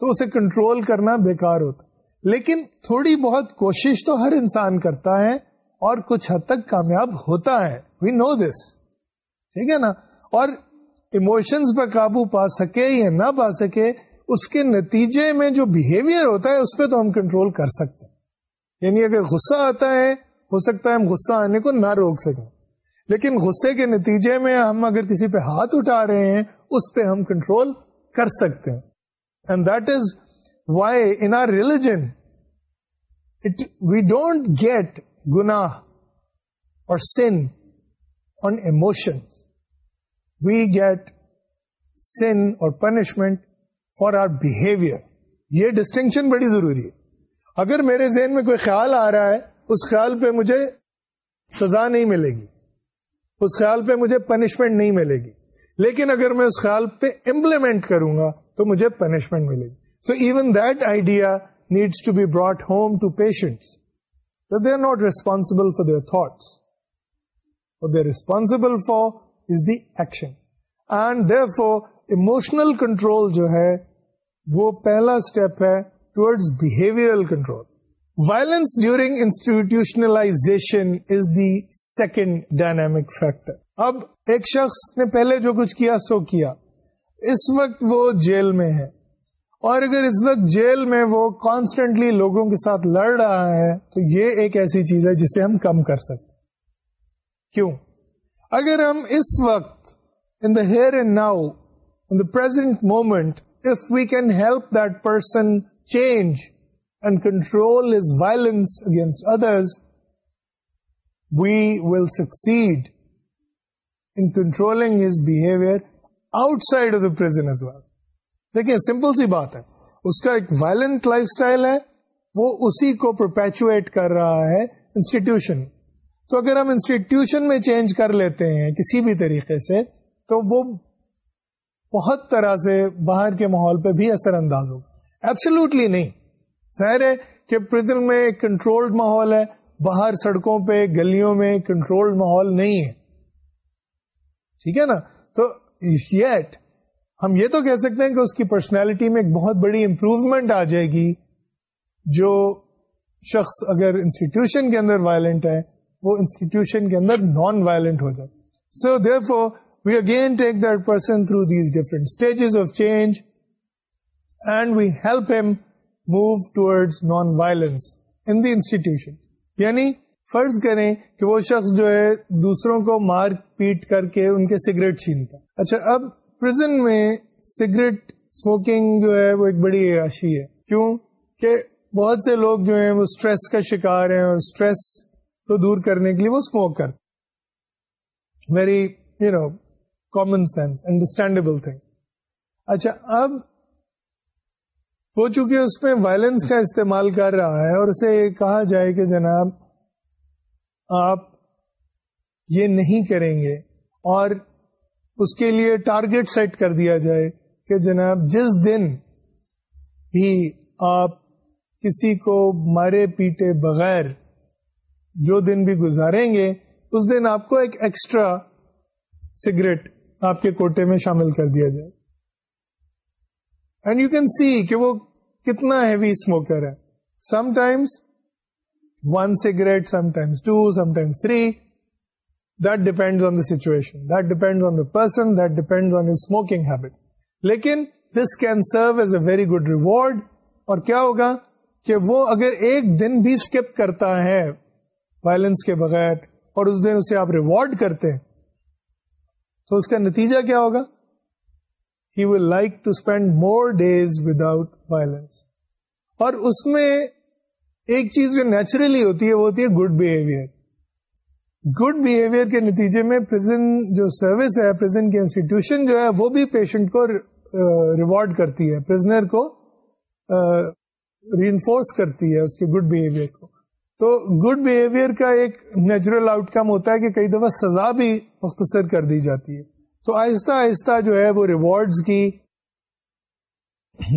تو اسے کنٹرول کرنا بیکار ہوتا لیکن تھوڑی بہت کوشش تو ہر انسان کرتا ہے اور کچھ حد تک کامیاب ہوتا ہے۔ وی نو دس ٹھیک ہے نا؟ اور ایموشنس پہ قابو پا سکے یا نہ پا سکے اس کے نتیجے میں جو بہیویئر ہوتا ہے، اس پہ تو ہم کنٹرول کر سکتے ہیں۔ یعنی اگر غصہ آتا ہے، ہو سکتا ہے ہم غصہ آنے کو نہ روک سکیں۔ لیکن غصے کے نتیجے میں ہم اگر کسی پہ ہاتھ اٹھا رہے ہیں، اس پہ ہم کنٹرول کر سکتے ہیں۔ And that is why in our religion we don't get گنا اور sin on emotion we get sin اور پنشمنٹ فار آر بہیویئر یہ ڈسٹنکشن بڑی ضروری ہے۔ اگر میرے ذہن میں کوئی خیال آ رہا ہے، اس خیال پہ مجھے سزا نہیں ملے گی۔ اس خیال پہ مجھے پنشمنٹ نہیں ملے گی۔ لیکن اگر میں اس خیال پہ امپلیمنٹ کروں گا، تو مجھے پنشمنٹ ملے گی۔ So even that idea needs to be brought home to patients they are not responsible for their thoughts they responsible for is the action and therefore emotional control جو ہے وہ پہلا اسٹیپ ہے towards behaviour control violence during institutionalization is the second dynamic factor اب ایک شخص نے پہلے جو کچھ کیا سو کیا۔ اس وقت وہ جیل میں ہے۔ اور اگر اس وقت جیل میں وہ کانسٹنٹلی لوگوں کے ساتھ لڑ رہا ہے، تو یہ ایک ایسی چیز ہے جسے ہم کم کر سکتے کیوں؟ اگر ہم اس وقت in the here and now in the present moment if we can help that person change and control his violence against others, we will succeed in controlling his behavior outside of the prison as well. دیکھیں simple سی بات ہے. اس کا ایک violent life style ہے. وہ اسی کو پرپیچویٹ کر رہا ہے انسٹیٹیوشن تو اگر ہم انسٹیٹیوشن میں چینج کر لیتے ہیں کسی بھی طریقے سے تو وہ بہت طرح سے باہر کے ماحول پہ بھی اثر انداز ہوگا۔ ایبسلوٹلی نہیں۔ ظاہر ہے کہ پرزن میں ایک کنٹرولڈ ماحول ہے، باہر سڑکوں پہ، گلیوں میں کنٹرولڈ ماحول نہیں ہے۔ ٹھیک ہے نا؟ تو یٹ ہم یہ تو کہہ سکتے ہیں کہ اس کی پرسنالٹی میں ایک بہت بڑی امپروومنٹ آ جائے گی۔ جو شخص اگر انسٹیٹیوشن کے اندر وائلنٹ ہے، وہ انسٹیٹیوشن کے اندر نان وائلنٹ ہو جائے۔ So therefore we again take that person through these different stages of change and we help him move towards non-violence in the institution. یعنی فرض کریں کہ وہ شخص جو ہے دوسروں کو مار پیٹ کر کے ان کے سگریٹ چھینتا اچھا اب پرزن میں سگریٹ اسموکنگ جو ہے وہ ایک بڑی عیاشی ہے کیوں کہ بہت سے لوگ جو ہیں وہ اسٹریس کا شکار ہیں اور اسٹریس کو دور کرنے کے لیے وہ اسموک کرتے very you know common sense understandable thing اچھا اب وہ چونکہ اس میں وائلنس کا استعمال کر رہا ہے اور اسے کہا جائے کہ جناب، آپ یہ نہیں کریں گے اور اس کے لیے ٹارگیٹ سیٹ کر دیا جائے کہ جناب، جس دن بھی آپ کسی کو مارے پیٹے بغیر جو دن بھی گزاریں گے، اس دن آپ کو ایک ایکسٹرا سگریٹ آپ کے کوٹے میں شامل کر دیا جائے۔ اینڈ یو کین سی کہ وہ کتنا ہیوی اسموکر ہے۔ Sometimes one cigarette sometimes two sometimes three that depend on the situation that depend on the person that depend on smoking habit لیکن this can serve as a very good reward اور کیا ہوگا کہ وہ اگر ایک دن بھی اسکپ کرتا ہے وائلنس کے بغیر اور اس دن اسے آپ ریوارڈ کرتے ہیں تو اس کا نتیجہ کیا ہوگا؟ He will like to spend more days without violence اور اس میں ایک چیز جو نیچرلی ہوتی ہے، وہ ہوتی ہے گڈ بہیویئر گڈ بہیویئر کے نتیجے میں پرزن جو سروس ہے کی انسٹیٹیوشن جو ہے، وہ بھی پیشنٹ کو ریوارڈ کرتی ہے پرزنر کو ری انفورس کرتی ہے اس کے گڈ بہیویئر کو۔ تو گڈ بہیویئر کا ایک نیچرل آؤٹ کم ہوتا ہے کہ کئی دفعہ سزا بھی مختصر کر دی جاتی ہے۔ تو آہستہ آہستہ جو ہے وہ ریوارڈز کی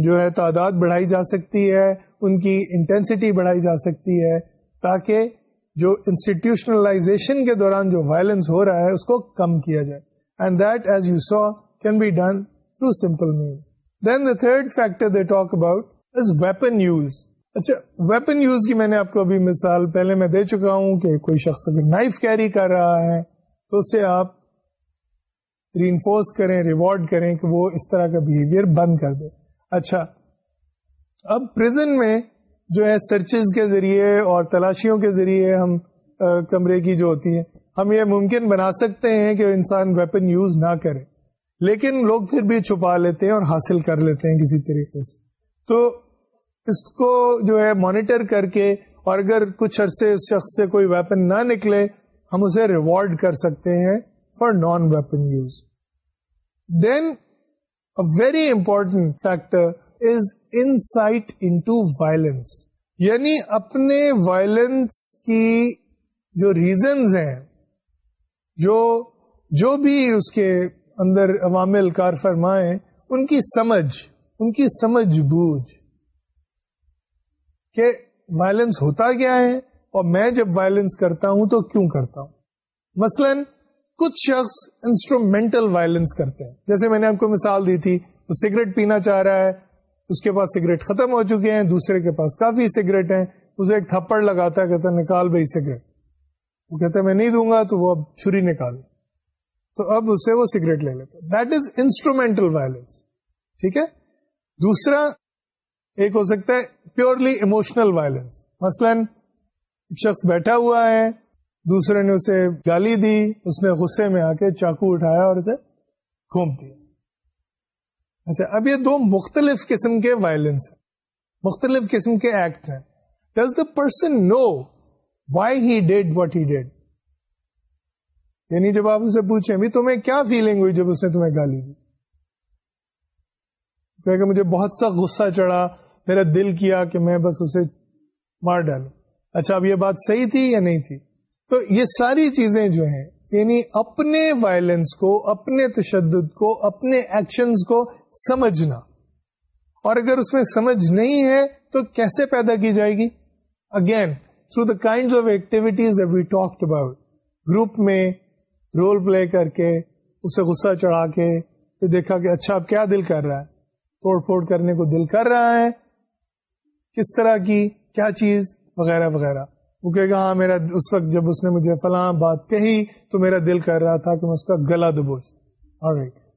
جو ہے تعداد بڑھائی جا سکتی ہے، ان کی انٹینسٹی بڑھائی جا سکتی ہے تاکہ جو انسٹیٹیوشنلائزیشن کے دوران جو وائلنس ہو رہا ہے، اس کو کم کیا جائے۔ And that as you so can be done through simple means then the third factor they talk about is weapon use اچھا ویپن یوز کی میں نے آپ کو ابھی مثال پہلے میں دے چکا ہوں کہ کوئی شخص اگر نائف کیری کر رہا ہے، تو اسے آپ ری انفورس کریں ریوارڈ کریں کہ وہ اس طرح کا بہیویئر بند کر دے۔ اچھا اب پرزن میں جو ہے سرچز کے ذریعے اور تلاشیوں کے ذریعے ہم کمرے کی جو ہوتی ہے ہم یہ ممکن بنا سکتے ہیں کہ انسان ویپن یوز نہ کرے۔ لیکن لوگ پھر بھی چھپا لیتے ہیں اور حاصل کر لیتے ہیں کسی طریقے سے۔ تو اس کو جو ہے مانیٹر کر کے اور اگر کچھ عرصے اس شخص سے کوئی ویپن نہ نکلے، ہم اسے ریوارڈ کر سکتے ہیں for non weapon use then a very important factor is insight in violence یعنی اپنے وائلنس کی جو ریزنز ہیں، جو جو بھی اس کے اندر عوامل کار فرمائیں ان کی سمجھ، ان کی سمجھ بوجھ۔ کہ وائلنس ہوتا کیا ہے اور میں جب وائلنس کرتا ہوں تو کیوں کرتا ہوں؟ مثلا کچھ شخص انسٹرومینٹل وائلنس کرتے ہیں۔ جیسے میں نے آپ کو مثال دی تھی، وہ سگریٹ پینا چاہ رہا ہے، اس کے پاس سگریٹ ختم ہو چکے ہیں، دوسرے کے پاس کافی سگریٹ ہیں، اسے ایک تھپڑ لگاتا ہے، کہتا ہے نکال بھائی سگریٹ وہ کہتا ہے میں نہیں دوں گا تو وہ اب چھری نکال۔ تو اب اس سے وہ سگریٹ لے لیتا۔ دیٹ از انسٹرومینٹل وائلنس ٹھیک ہے؟ دوسرا ایک ہو سکتا ہے پیورلی ایموشنل وائلنس۔ مثلاً ایک شخص بیٹھا ہوا ہے، دوسرے نے اسے گالی دی، اس نے غصے میں آ کے چاقو اٹھایا اور اسے گھوم دیا۔ اچھا اب یہ دو مختلف قسم کے وائلنس ہیں۔ مختلف قسم کے ایکٹ ہیں۔ Does the person know why he did what he did? یعنی جب آپ اسے پوچھیں بھی تمہیں کیا فیلنگ ہوئی جب اس نے تمہیں گالی دی؟ کہ مجھے بہت سا غصہ چڑھا، میرا دل کیا کہ میں بس اسے مار ڈالوں۔ اچھا اب یہ بات صحیح تھی یا نہیں تھی؟ تو یہ ساری چیزیں جو ہیں یعنی اپنے وائلنس کو، اپنے تشدد کو، اپنے ایکشنز کو سمجھنا۔ اور اگر اس میں سمجھ نہیں ہے، تو کیسے پیدا کی جائے گی؟ Again through the kind of activities we talk about group میں رول پلے کر کے، اسے غصہ چڑھا کے دیکھا کہ اچھا اب کیا دل کر رہا ہے؟ توڑ پھوڑ کرنے کو دل کر رہا ہے۔ کس طرح کی، کیا چیز، وغیرہ وغیرہ۔ وہ کہے گا ہاں میرا اس وقت جب اس نے مجھے فلاں بات کہی تو میرا دل کر رہا تھا کہ میں اس کا گلا دبوچ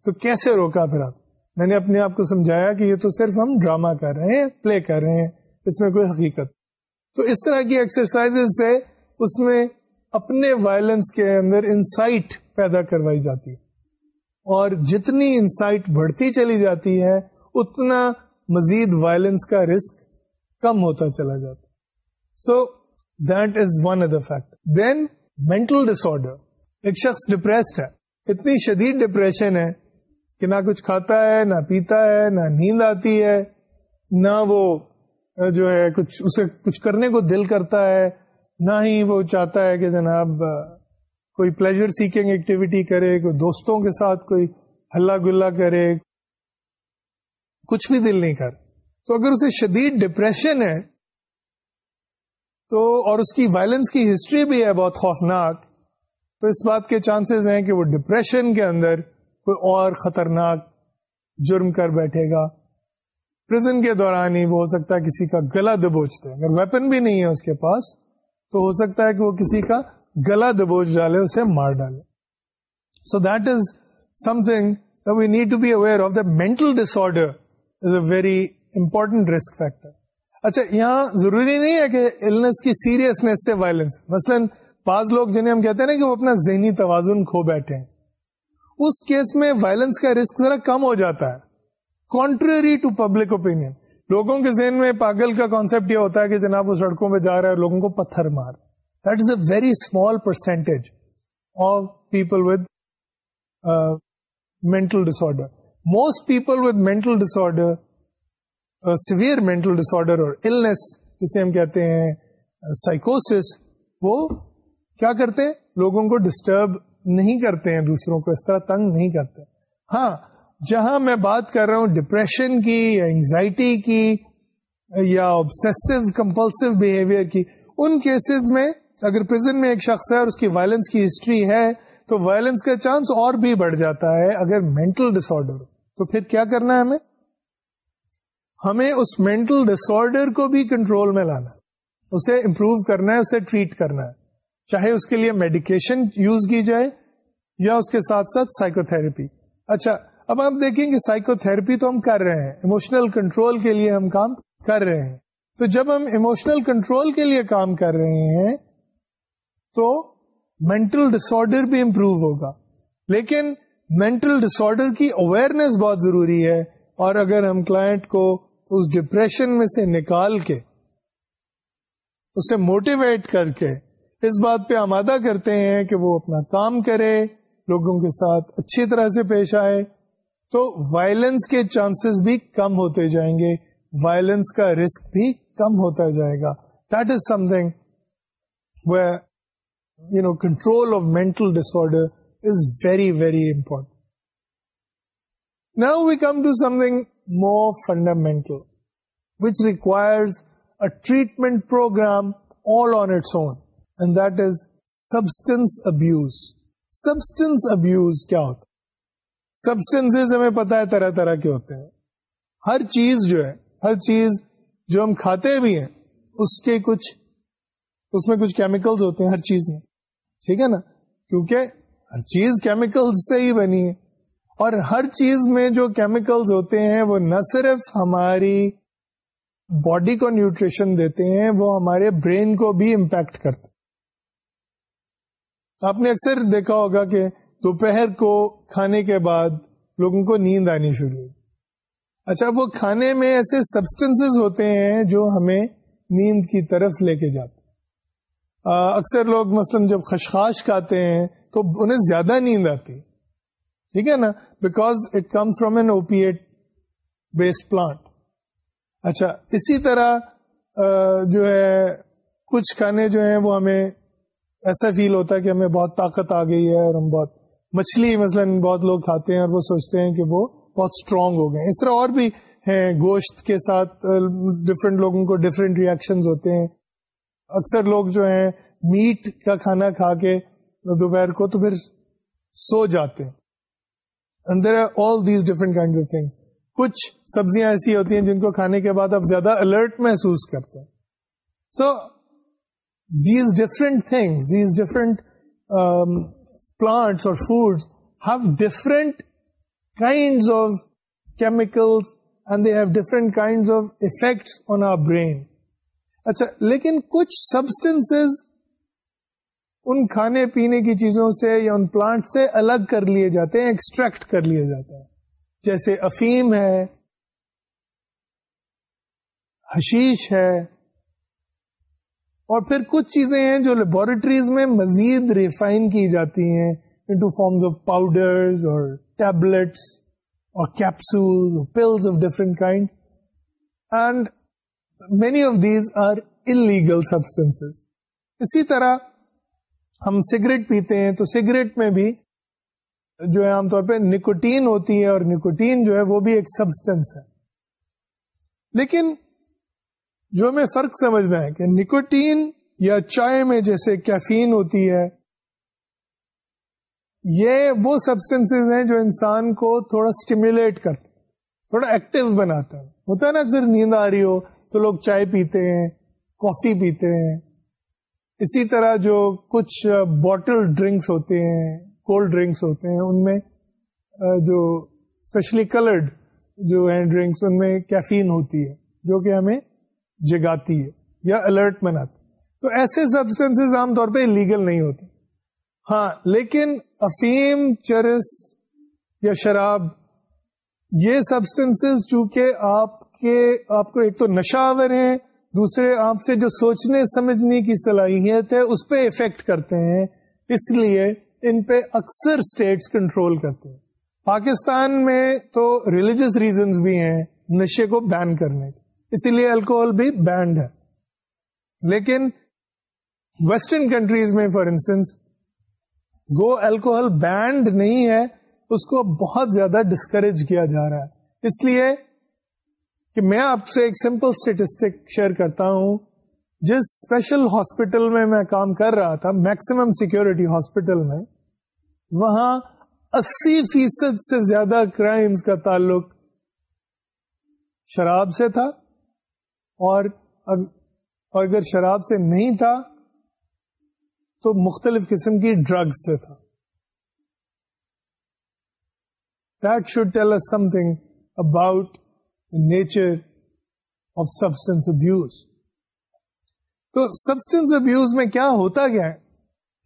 تو کیسے روکا پھر آپ؟ میں نے اپنے آپ کو سمجھایا کہ یہ تو صرف ہم ڈرامہ کر رہے ہیں پلے کر رہے ہیں، اس میں کوئی حقیقت۔ تو اس طرح کی ایکسرسائز سے اس میں اپنے وائلنس کے اندر انسائٹ پیدا کروائی جاتی ہے۔ اور جتنی انسائٹ بڑھتی چلی جاتی ہے اتنا مزید وائلنس کا رسک کم ہوتا چلا جاتا۔ So that is one other fact then mental disorder ایک شخص ڈپریسڈ ہے۔ اتنی شدید ڈپریشن ہے کہ نہ کچھ کھاتا ہے، نہ پیتا ہے، نہ نیند آتی ہے، نہ وہ جو ہے، کچھ اسے کچھ کرنے کو دل کرتا ہے، نہ ہی وہ چاہتا ہے کہ جناب کوئی پلیزر سیکنگ ایکٹیویٹی کرے، کوئی دوستوں کے ساتھ کوئی ہلا گلا کرے۔ کچھ بھی دل نہیں کر تو اگر اسے شدید ڈپریشن ہے تو اور اس کی وائلنس کی ہسٹری بھی ہے بہت خوفناک، تو اس بات کے چانسز ہیں کہ وہ ڈپریشن کے اندر کوئی اور خطرناک جرم کر بیٹھے گا۔ پرزن کے دوران ہی وہ ہو سکتا ہے کسی کا گلا دبوچ دے۔ اگر ویپن بھی نہیں ہے اس کے پاس، تو ہو سکتا ہے کہ وہ کسی کا گلا دبوچ ڈالے، اسے مار ڈالے۔ So that is something we need to be aware of the mental disorder is a very important risk factor اچھا یہاں ضروری نہیں ہے کہ النس کی سیریسنیس سے وائلنس مثلاً بعض لوگ جنہیں ہم کہتے ہیں نا کہ وہ اپنا ذہنی توازن کھو بیٹھے ہیں۔ اس کیس میں وائلنس کا رسک ذرا کم ہو جاتا ہے۔ کانٹری ٹو پبلک اوپین لوگوں کے ذہن میں پاگل کا کانسیپٹ یہ ہوتا ہے کہ جناب وہ سڑکوں پہ جا رہا ہے لوگوں کو پتھر مار۔ That is a very small percentage of people with mental disorder most people with mental disorder severe mental disorder اور النس جسے ہم کہتے ہیں سائکوسس وہ کیا کرتے ہیں لوگوں کو ڈسٹرب نہیں کرتے ہیں دوسروں کو اس طرح تنگ نہیں کرتے ہاں جہاں میں بات کر رہا ہوں ڈپریشن کی یا انگزائٹی کی یا آبسیسو کمپلسو بہیویئر کی ان کیسز میں اگر پرزن میں ایک شخص ہے اور اس کی وائلنس کی ہسٹری ہے تو وائلنس کا چانس اور بھی بڑھ جاتا ہے اگر مینٹل ڈس آرڈر تو پھر کیا کرنا ہے ہمیں؟ ہمیں اس مینٹل ڈس آرڈر کو بھی کنٹرول میں لانا اسے امپروو کرنا ہے، اسے ٹریٹ کرنا ہے۔ چاہے اس کے لیے میڈیکیشن یوز کی جائے یا اس کے ساتھ ساتھ سائیکو تھراپی اچھا اب آپ دیکھیں کہ سائیکو تھراپی تو ہم کر رہے ہیں۔ ایموشنل کنٹرول کے لیے ہم کام کر رہے ہیں۔ تو جب ہم ایموشنل کنٹرول کے لیے کام کر رہے ہیں تو مینٹل ڈس آرڈر بھی امپروو ہوگا۔ لیکن مینٹل ڈس آرڈر کی اویئرنیس بہت ضروری ہے اور اگر ہم کلائنٹ کو اس ڈپریشن میں سے نکال کے اسے موٹیویٹ کر کے اس بات پہ آمادہ کرتے ہیں کہ وہ اپنا کام کرے، لوگوں کے ساتھ اچھی طرح سے پیش آئے، تو وائلنس کے چانسز بھی کم ہوتے جائیں گے وائلنس کا رسک بھی کم ہوتا جائے گا۔ That is something you know control of mental disorder is very very important now we come to something more fundamental which requires treatment program all on its own and that is substance abuse substance abuse کیا ہوتا substance ہمیں پتا ہے طرح طرح کے ہوتے ہیں ہر چیز جو ہے ہر چیز جو ہم کھاتے بھی ہیں اس کے کچھ اس میں کچھ کیمیکلز ہوتے ہیں ہر چیز میں ٹھیک ہے نا کیونکہ ہر چیز کیمیکل سے ہی بنی ہے۔ اور ہر چیز میں جو کیمیکلز ہوتے ہیں، وہ نہ صرف ہماری باڈی کو نیوٹریشن دیتے ہیں، وہ ہمارے برین کو بھی امپیکٹ کرتے آپ نے اکثر دیکھا ہوگا کہ دوپہر کو کھانے کے بعد لوگوں کو نیند آنی شروع ہوئی۔ اچھا وہ کھانے میں ایسے سبسٹینس ہوتے ہیں جو ہمیں نیند کی طرف لے کے جاتے اکثر لوگ مثلا جب خشخاش کھاتے ہیں تو انہیں زیادہ نیند آتی۔ ٹھیک ہے نا؟ Because it comes from an opiate based plant اچھا اسی طرح جو ہے، کچھ کھانے جو ہیں، وہ ہمیں ایسا فیل ہوتا ہے کہ ہمیں بہت طاقت آ گئی ہے اور ہم بہت مچھلی، مثلا بہت لوگ کھاتے ہیں اور وہ سوچتے ہیں کہ وہ بہت اسٹرانگ ہو گئے۔ اس طرح اور بھی ہیں گوشت کے ساتھ ڈفرینٹ لوگوں کو ڈفرینٹ ریئیکشن ہوتے ہیں۔ اکثر لوگ جو ہیں، میٹ کا کھانا کھا کے دوپہر کو تو پھر سو جاتے ہیں۔ All these different kind of things کچھ سبزیاں ایسی ہوتی ہیں جن کو کھانے کے بعد آپ زیادہ الرٹ محسوس کرتے ہیں۔ So these different things these different plants اور food have different kind of chemicals and they have different kind of effects on our brain اچھا لیکن کچھ سبسٹینس ان کھانے پینے کی چیزوں سے یا ان پلانٹ سے الگ کر لیے جاتے ہیں ایکسٹریکٹ کر لیے جاتے ہیں۔ جیسے افیم ہے، حشیش ہے، اور پھر کچھ چیزیں ہیں جو لیبوریٹریز میں مزید ریفائن کی جاتی ہیں انٹو فارمز آف پاؤڈر اور ٹیبلٹس اور capsule pills of different kind and many of these are illegal substance اسی طرح ہم سگریٹ پیتے ہیں تو سگریٹ میں بھی جو ہے عام طور پہ نکوٹین ہوتی ہے اور نکوٹین جو ہے وہ بھی ایک سبسٹینس ہے۔ لیکن جو ہمیں فرق سمجھنا ہے کہ نکوٹین یا چائے میں جیسے کیفین ہوتی ہے، یہ وہ سبسٹینس ہیں جو انسان کو تھوڑا اسٹیمولیٹ کرتے تھوڑا ایکٹیو بناتا ہے ہوتا ہے نا اکثر نیند آ رہی ہو تو لوگ چائے پیتے ہیں کافی پیتے ہیں۔ اسی طرح جو کچھ بوٹل ڈرنکس ہوتے ہیں کولڈ ڈرنکس ہوتے ہیں، ان میں جو اسپیشلی کلرڈ جو ہیں ڈرنکس ان میں کیفین ہوتی ہے، جو کہ ہمیں جگاتی ہے یا الرٹ بناتی تو ایسے سبسٹینس عام طور پہ لیگل نہیں ہوتے۔ ہاں لیکن افیم، چرس یا شراب، یہ سبسٹینس چونکہ آپ کے، آپ کو ایک تو نشاور ہیں دوسرے آپ سے جو سوچنے، سمجھنے کی صلاحیت ہے، اس پہ افیکٹ کرتے ہیں۔ اس لیے ان پہ اکثر اسٹیٹس کنٹرول کرتے ہیں۔ پاکستان میں تو ریلیجس ریزنز بھی ہیں نشے کو بین کرنے کی اسی لیے الکوہل بھی بینڈ ہے۔ لیکن ویسٹرن کنٹریز میں for instance go alcohol banned نہیں ہے، اس کو بہت زیادہ ڈسکریج کیا جا رہا ہے۔ اس لیے کہ میں آپ سے ایک سمپل اسٹیٹسٹک شیئر کرتا ہوں، جس اسپیشل ہاسپٹل میں میں کام کر رہا تھا میکسیمم سیکورٹی ہاسپٹل میں، وہاں اسی فیصد سے زیادہ کرائمز کا تعلق شراب سے تھا۔ اور اگر شراب سے نہیں تھا، تو مختلف قسم کی ڈرگز سے تھا۔ That should tell us something about nature of substance abuse تو سبسٹینس ابیوز میں کیا ہوتا کیا ہے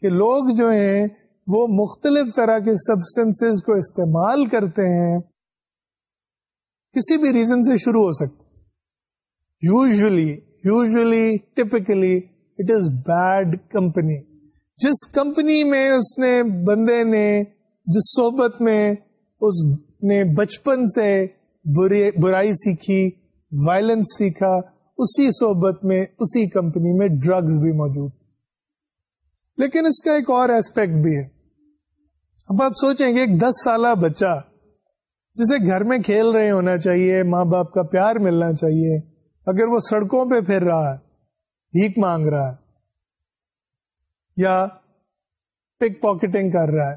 کہ لوگ جو ہیں وہ مختلف طرح کے سبسٹینس کو استعمال کرتے ہیں، کسی بھی ریزن سے شروع ہو سکتا usually usually typically it is bad company جس کمپنی میں اس نے بندے نے، جس صحبت میں، اس نے بچپن سے برائی سیکھی وائلنس سیکھا، اسی صحبت میں، اسی کمپنی میں ڈرگز بھی موجود۔ لیکن اس کا ایک اور ایسپیکٹ بھی ہے۔ اب آپ سوچیں گے، ایک دس سالہ بچہ جسے گھر میں کھیل رہے ہونا چاہیے، ماں باپ کا پیار ملنا چاہیے، اگر وہ سڑکوں پہ پھر رہا ہے، بھیک مانگ رہا ہے، یا پک پاکٹنگ کر رہا ہے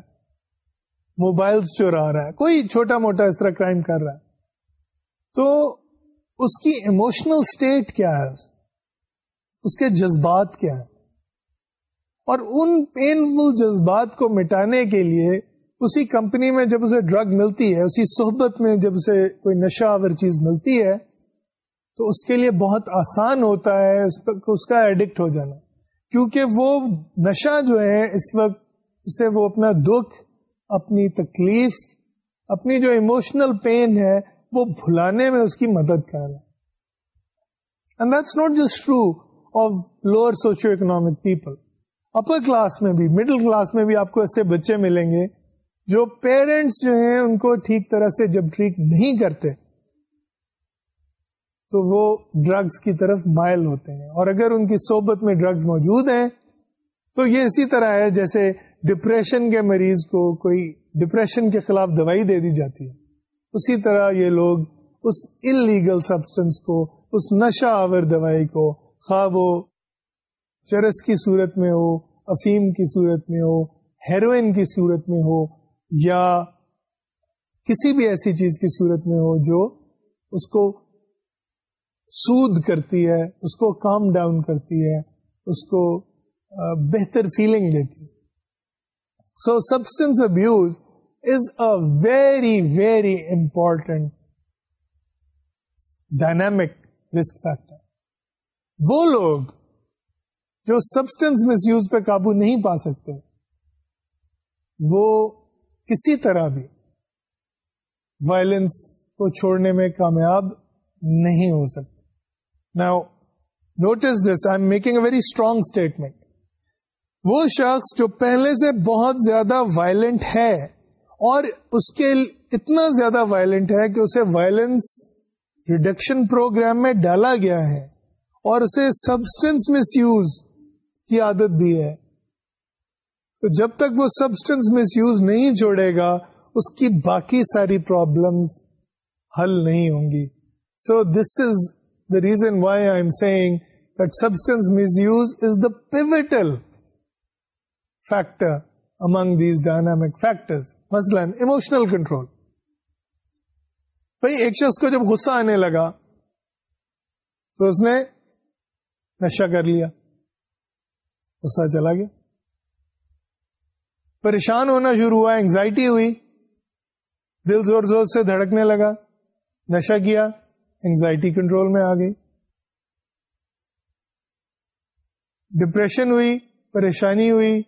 موبائل چورا رہا ہے، کوئی چھوٹا موٹا اس طرح کرائم کر رہا ہے۔ تو اس کی ایموشنل اسٹیٹ کیا ہے؟ اس کے جذبات کیا ہے اور ان پینفل جذبات کو مٹانے کے لیے اسی کمپنی میں جب اسے ڈرگ ملتی ہے، اسی صحبت میں جب اسے کوئی نشہ آور چیز ملتی ہے، تو اس کے لیے بہت آسان ہوتا ہے اس کا ایڈکٹ ہو جانا۔ کیونکہ وہ نشہ جو ہے، اس وقت اسے وہ اپنا دکھ، اپنی تکلیف، اپنی جو ایموشنل پین ہے وہ بھلانے میں اس کی مدد کر رہا and that's not just true of lower socio economic people upper class میں بھی مڈل کلاس میں بھی آپ کو ایسے بچے ملیں گے جو پیرنٹس جو ہیں ان کو ٹھیک طرح سے جب ٹریٹ نہیں کرتے، تو وہ ڈرگس کی طرف مائل ہوتے ہیں۔ اور اگر ان کی صحبت میں ڈرگس موجود ہیں، تو یہ اسی طرح ہے جیسے ڈپریشن کے مریض کو کوئی ڈپریشن کے خلاف دوائی دے دی جاتی ہے۔ اسی طرح یہ لوگ اس انلیگل سبسٹنس کو، اس نشہ آور دوائی کو، خواہ وہ چرس کی صورت میں ہو، افیم کی صورت میں ہو، ہیروئن کی صورت میں ہو، یا کسی بھی ایسی چیز کی صورت میں ہو جو اس کو سود کرتی ہے، اس کو کام ڈاؤن کرتی ہے، اس کو بہتر فیلنگ دیتی so substance abuse is a very very important dynamic risk factor وہ لوگ جو سبسٹینس مس یوز پہ قابو نہیں پا سکتے، وہ کسی طرح بھی وائلنس کو چھوڑنے میں کامیاب نہیں ہو سکتے۔ نا notice this I am making a very strong statement وہ شخص جو پہلے سے بہت زیادہ وائلنٹ ہے اور اس کے اتنا زیادہ وائلنٹ ہے کہ اسے وائلنس ریڈکشن پروگرام میں ڈالا گیا ہے اور اسے سبسٹینس مس یوز کی عادت بھی ہے۔ تو جب تک وہ سبسٹینس مس یوز نہیں چھوڑے گا، اس کی باقی ساری پرابلمس حل نہیں ہوں گی۔ So this is the reason why I am saying that misuse is the pivotal factor among these dynamic factor مثلاً ایموشنل کنٹرول بھائی ایک شخص کو جب غصہ آنے لگا تو اس نے نشہ کر لیا، غصہ چلا گیا۔ پریشان ہونا شروع ہوا اینگزائٹی ہوئی، دل زور زور سے دھڑکنے لگا نشا کیا اینگزائٹی کنٹرول میں آ گئی۔ ڈپریشن ہوئی، پریشانی ہوئی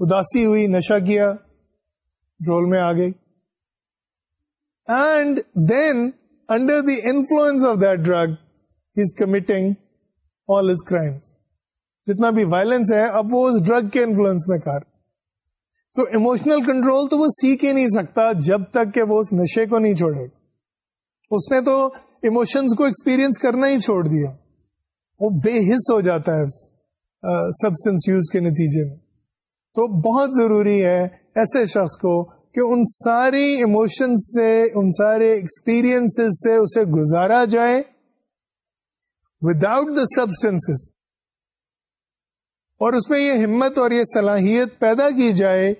اداسی ہوئی نشا کیا کنٹرول میں آ گئی۔ And then under the influence of that drug is committing all his crimes جتنا بھی وائلنس ہے، اب وہ اس ڈرگ کے انفلوئنس میں کر تو ایموشنل کنٹرول تو وہ سیکھ ہی نہیں سکتا جب تک کہ وہ اس نشے کو نہیں چھوڑے۔ گا اس نے تو ایموشنز کو ایکسپیرئنس کرنا ہی چھوڑ دیا۔ وہ بے حص ہو جاتا ہے سبسٹینس یوز کے نتیجے میں۔ تو بہت ضروری ہے ایسے شخص کو کہ ان ساری ایموشنز سے، ان سارے ایکسپیرئنس سے اسے گزارا جائے وداؤٹ دا سبسٹینس اور اس میں یہ ہمت اور یہ صلاحیت پیدا کی جائے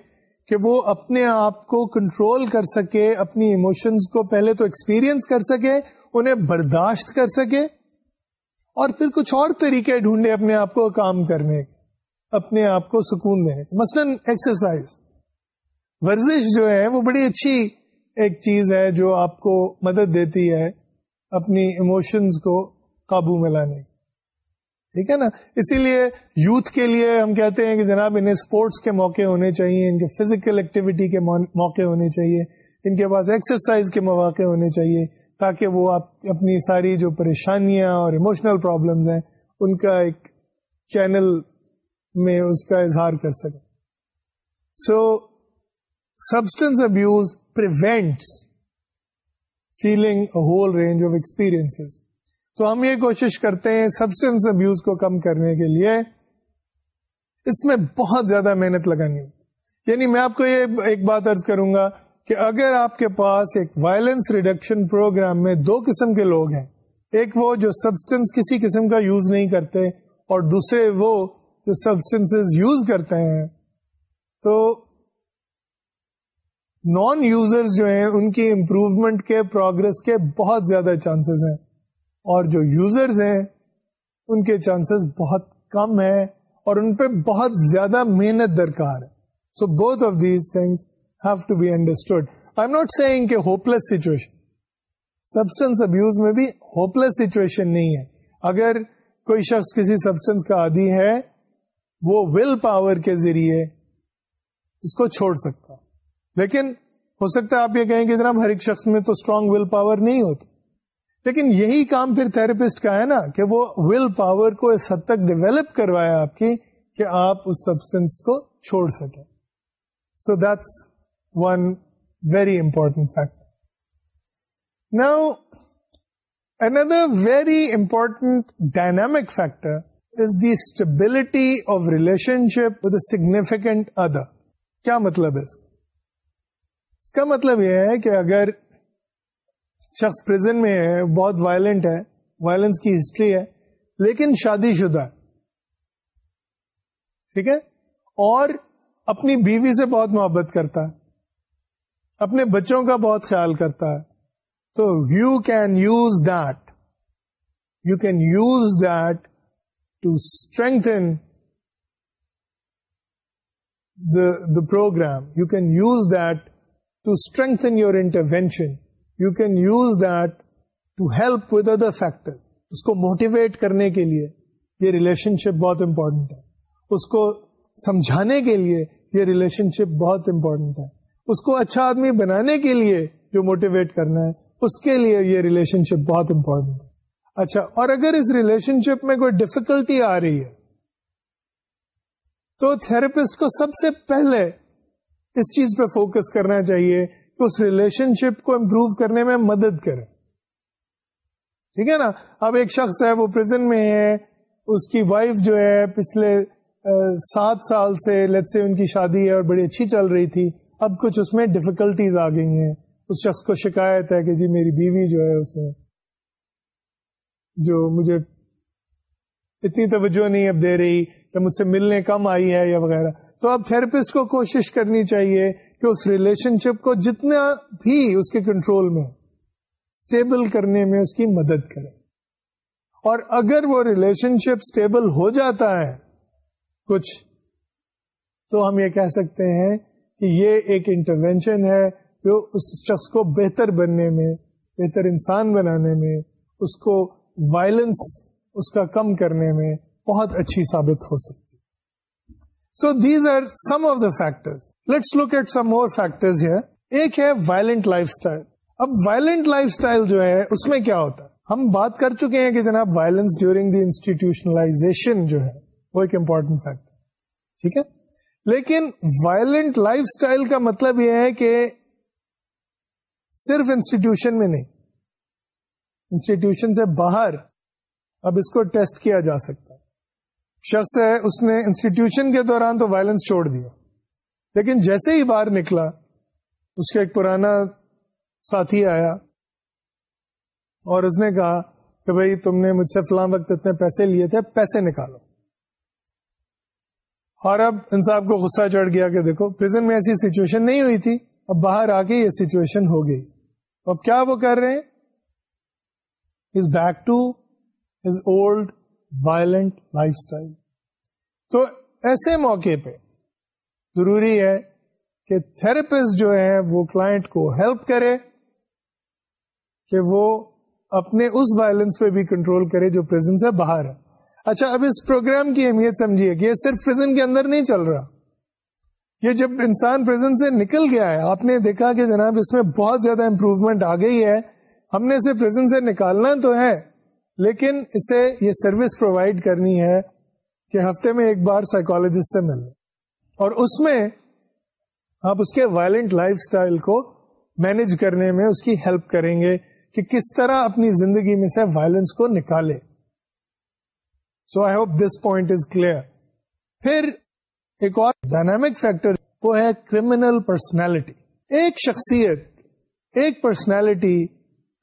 کہ وہ اپنے آپ کو کنٹرول کر سکے، اپنی ایموشنز کو پہلے تو ایکسپیرئنس کر سکے، انہیں برداشت کر سکے اور پھر کچھ اور طریقے ڈھونڈے اپنے آپ کو کام کرنے اپنے آپ کو سکون دینے مثلا ایکسرسائز ورزش جو ہے وہ بڑی اچھی ایک چیز ہے جو آپ کو مدد دیتی ہے اپنی ایموشنز کو قابو میں لانے ٹھیک ہے نا؟ اسی لیے یوتھ کے لیے ہم کہتے ہیں کہ جناب انہیں اسپورٹس کے موقع ہونے چاہیے، ان کے فزیکل ایکٹیویٹی کے موقع ہونے چاہیے، ان کے پاس ایکسرسائز کے مواقع ہونے چاہیے تاکہ وہ آپ، اپنی ساری جو پریشانیاں اور ایموشنل پرابلمز ہیں، ان کا ایک چینل میں اس کا اظہار کر سکیں so substance abuse prevents feeling whole range of experience تو ہم یہ کوشش کرتے ہیں سبسٹینس ابیوز کو کم کرنے کے لیے۔ اس میں بہت زیادہ محنت لگانی۔ ہوگی یعنی میں آپ کو یہ ایک بات ارض کروں گا کہ اگر آپ کے پاس ایک وائلنس ریڈکشن پروگرام میں دو قسم کے لوگ ہیں۔ ایک وہ جو سبسٹینس کسی قسم کا یوز نہیں کرتے اور دوسرے وہ جو سبسٹینس یوز کرتے ہیں، تو نان یوزر جو ہیں، ان کی امپروومنٹ کے پروگرس کے بہت زیادہ چانسز ہیں۔ اور جو یوزرز ہیں، ان کے چانسز بہت کم ہیں اور ان پہ بہت زیادہ محنت درکار ہے۔ So both of these things have to be understood I am not saying کہ hopeless situation substance abuse میں بھی ہوپ لیس سچویشن نہیں ہے۔ اگر کوئی شخص کسی سبسٹینس کا عادی ہے وہ ول پاور کے ذریعے اس کو چھوڑ سکتا۔ لیکن ہو سکتا ہے آپ یہ کہیں کہ جناب ہر ایک شخص میں تو اسٹرانگ ول پاور نہیں ہوتی۔ لیکن یہی کام پھر تھراپسٹ کا ہے نا کہ وہ ول پاور کو اس حد تک ڈیولپ کروایا آپ کی کہ آپ اس سبسٹینس کو چھوڑ سکیں۔ So that's one very important factor now another very important dynamic factor is the stability of relationship with a significant other کیا مطلب ہے اس کا؟ مطلب یہ ہے کہ اگر شخص پرزن میں ہے، بہت وائلنٹ ہے وائلنس کی ہسٹری ہے، لیکن شادی شدہ ہے۔ ٹھیک ہے؟ اور اپنی بیوی سے بہت محبت کرتا ہے، اپنے بچوں کا بہت خیال کرتا ہے۔ تو you can use that you can use that to strengthen the program you can use that to strengthen your intervention you can use that to help with other factor اس کو موٹیویٹ کرنے کے لیے یہ ریلیشن شپ بہت important ہے اس کو سمجھانے کے لیے یہ ریلیشن شپ بہت امپورٹنٹ ہے اس کو اچھا آدمی بنانے کے لیے جو موٹیویٹ کرنا ہے اس کے لیے یہ ریلیشن شپ بہت امپورٹنٹ ہے اچھا اور اگر اس ریلیشن شپ میں کوئی ڈفیکلٹی آ رہی ہے، تو تھراپسٹ کو سب سے پہلے اس چیز پہ فوکس کرنا چاہیے کہ اس ریلیشن شپ کو امپروو کرنے میں مدد کرے۔ ٹھیک ہے نا؟ اب ایک شخص ہے، وہ پرزن میں ہے، اس کی وائف جو ہے، پچھلے سات سال سے لت سے ان کی شادی ہے اور بڑی اچھی چل رہی تھی، اب کچھ اس میں ڈفیکلٹیز آ گئی ہیں۔ اس شخص کو شکایت ہے کہ جی میری بیوی جو ہے، اس میں جو مجھے اتنی توجہ نہیں اب دے رہی یا مجھ سے ملنے کم آئی ہے یا وغیرہ۔ تو اب تھراپسٹ کو کوشش کرنی چاہیے کہ اس ریلیشن شپ کو جتنا بھی اس کے کنٹرول میں اسٹیبل کرنے میں اس کی مدد کرے۔ اور اگر وہ ریلیشن شپ اسٹیبل ہو جاتا ہے کچھ، تو ہم یہ کہہ سکتے ہیں کہ یہ ایک انٹروینشن ہے جو اس شخص کو بہتر بننے میں، بہتر انسان بنانے میں، اس کو وائلنس اس کا کم کرنے میں بہت اچھی ثابت ہو سکتی۔ So these are some of the factor let's look at some more factor ایک ہے وائلنٹ لائف اسٹائل اب وائلنٹ لائف اسٹائل جو ہے، اس میں کیا ہوتا ہے؟ ہم بات کر چکے ہیں کہ جناب وائلنس ڈیورنگ دی انسٹیٹیوشنلائزیشن جو ہے، وہ ایک امپورٹنٹ فیکٹر ٹھیک ہے؟ لیکن وائلنٹ لائف اسٹائل کا مطلب یہ ہے کہ صرف انسٹیٹیوشن میں نہیں۔ انسٹیٹیوشن سے باہر اب اس کو ٹیسٹ کیا جا سکتا ہے۔ شخص ہے، اس نے انسٹیٹیوشن کے دوران تو وائلنس چھوڑ دیا۔ لیکن جیسے ہی باہر نکلا، اس کا ایک پرانا ساتھی آیا اور اس نے کہا کہ بھائی، تم نے مجھ سے فلاں وقت اتنے پیسے لیے تھے، پیسے نکالو۔ اور اب ان صاحب کو غصہ چڑھ گیا کہ دیکھو پرزن میں ایسی سچویشن نہیں ہوئی تھی۔ اب باہر آ کے یہ سچویشن ہو گئی۔ اب کیا وہ کر رہے ہیں؟ Is back to his old violent lifestyle تو ایسے موقع پہ ضروری ہے کہ تھراپسٹ جو ہے وہ کلائنٹ کو ہیلپ کرے کہ وہ اپنے اس وائلنس پہ بھی کنٹرول کرے جو پرزن سے باہر ہے۔ اچھا اب اس پروگرام کی اہمیت سمجھیے کہ یہ صرف پرزن کے اندر نہیں چل رہا۔ یہ جب انسان پرزن سے نکل گیا ہے، آپ نے دیکھا کہ جناب اس میں بہت زیادہ امپروومنٹ آ گئی ہے۔ ہم نے اسے پرزن سے نکالنا تو ہے، لیکن اسے یہ سروس پرووائڈ کرنی ہے کہ ہفتے میں ایک بار سائیکولوجسٹ سے ملے اور اس میں آپ اس کے وائلنٹ لائف اسٹائل کو مینج کرنے میں اس کی ہیلپ کریں گے کہ کس طرح اپنی زندگی میں سے وائلنس کو نکالے۔ So I hope this point is clear پھر ایک اور ڈائنامک فیکٹر وہ ہے کرمنل پرسنالٹی ایک شخصیت، ایک پرسنالٹی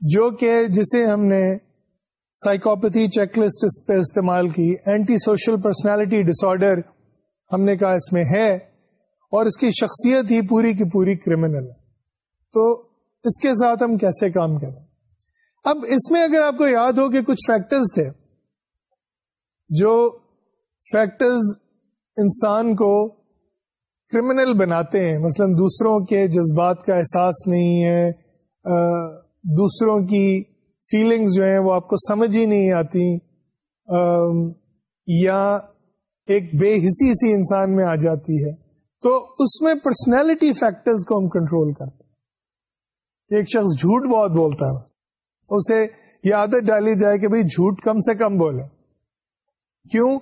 جو کہ جسے ہم نے سائیکوپیتھی چیک لسٹ پہ استعمال کی anti social personality disorder ہم نے کہا اس میں ہے، اور اس کی شخصیت ہی پوری کی پوری کرمنل ہے۔ تو اس کے ساتھ ہم کیسے کام کریں؟ اب اس میں اگر آپ کو یاد ہو کہ کچھ فیکٹرز تھے، جو فیکٹرز انسان کو کرمنل بناتے ہیں، مثلا دوسروں کے جذبات کا احساس نہیں ہے دوسروں کی فیلنگز جو ہیں وہ آپ کو سمجھ ہی نہیں آتی۔ یا ایک بے حسی سی انسان میں آ جاتی ہے۔ تو اس میں پرسنالٹی فیکٹرز کو ہم کنٹرول کرتے ہیں۔ ایک شخص جھوٹ بہت بولتا ہے۔ اسے یہ عادت ڈالی جائے کہ بھائی جھوٹ کم سے کم بولے۔ کیوں؟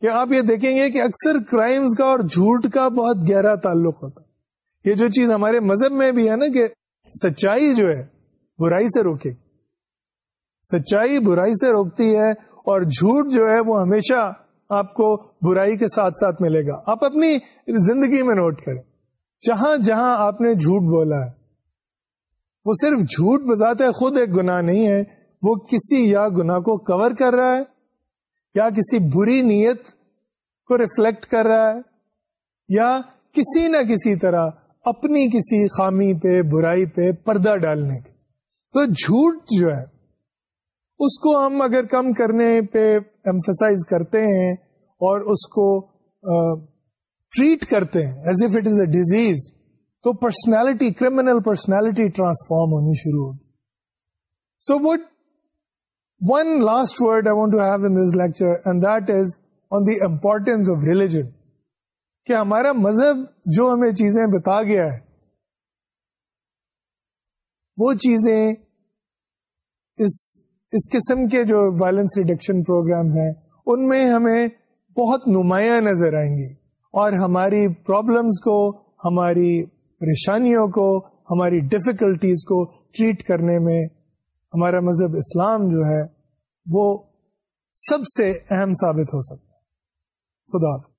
کہ آپ یہ دیکھیں گے کہ اکثر کرائمز کا اور جھوٹ کا بہت گہرا تعلق ہوتا ہے۔ یہ جو چیز ہمارے مذہب میں بھی ہے نا کہ سچائی جو ہے برائی سے روکے۔ سچائی برائی سے روکتی ہے اور جھوٹ جو ہے وہ ہمیشہ آپ کو برائی کے ساتھ ساتھ ملے گا۔ آپ اپنی زندگی میں نوٹ کریں، جہاں جہاں آپ نے جھوٹ بولا ہے، وہ صرف جھوٹ بذات خود ایک گناہ نہیں ہے، وہ کسی یا گناہ کو کور کر رہا ہے، یا کسی بری نیت کو ریفلیکٹ کر رہا ہے، یا کسی نہ کسی طرح اپنی کسی خامی پہ، برائی پہ پردہ ڈالنے کے۔ تو جھوٹ جو ہے، اس کو ہم اگر کم کرنے پہ ایمفسائز کرتے ہیں اور اس کو ٹریٹ کرتے ہیں as if it is a disease تو پرسنالٹی کریمنل پرسنالٹی ٹرانسفارم ہونی شروع ہوگی۔ So what one last word I want to have in this lecture and that is on the importance of religion کہ ہمارا مذہب جو ہمیں چیزیں بتا گیا ہے، وہ چیزیں اس اس قسم کے جو وائلنس ریڈکشن پروگرامز ہیں، ان میں ہمیں بہت نمایاں نظر آئیں گی۔ اور ہماری پرابلمس کو، ہماری پریشانیوں کو، ہماری ڈفیکلٹیز کو ٹریٹ کرنے میں ہمارا مذہب اسلام جو ہے، وہ سب سے اہم ثابت ہو سکتا ہے۔ خدا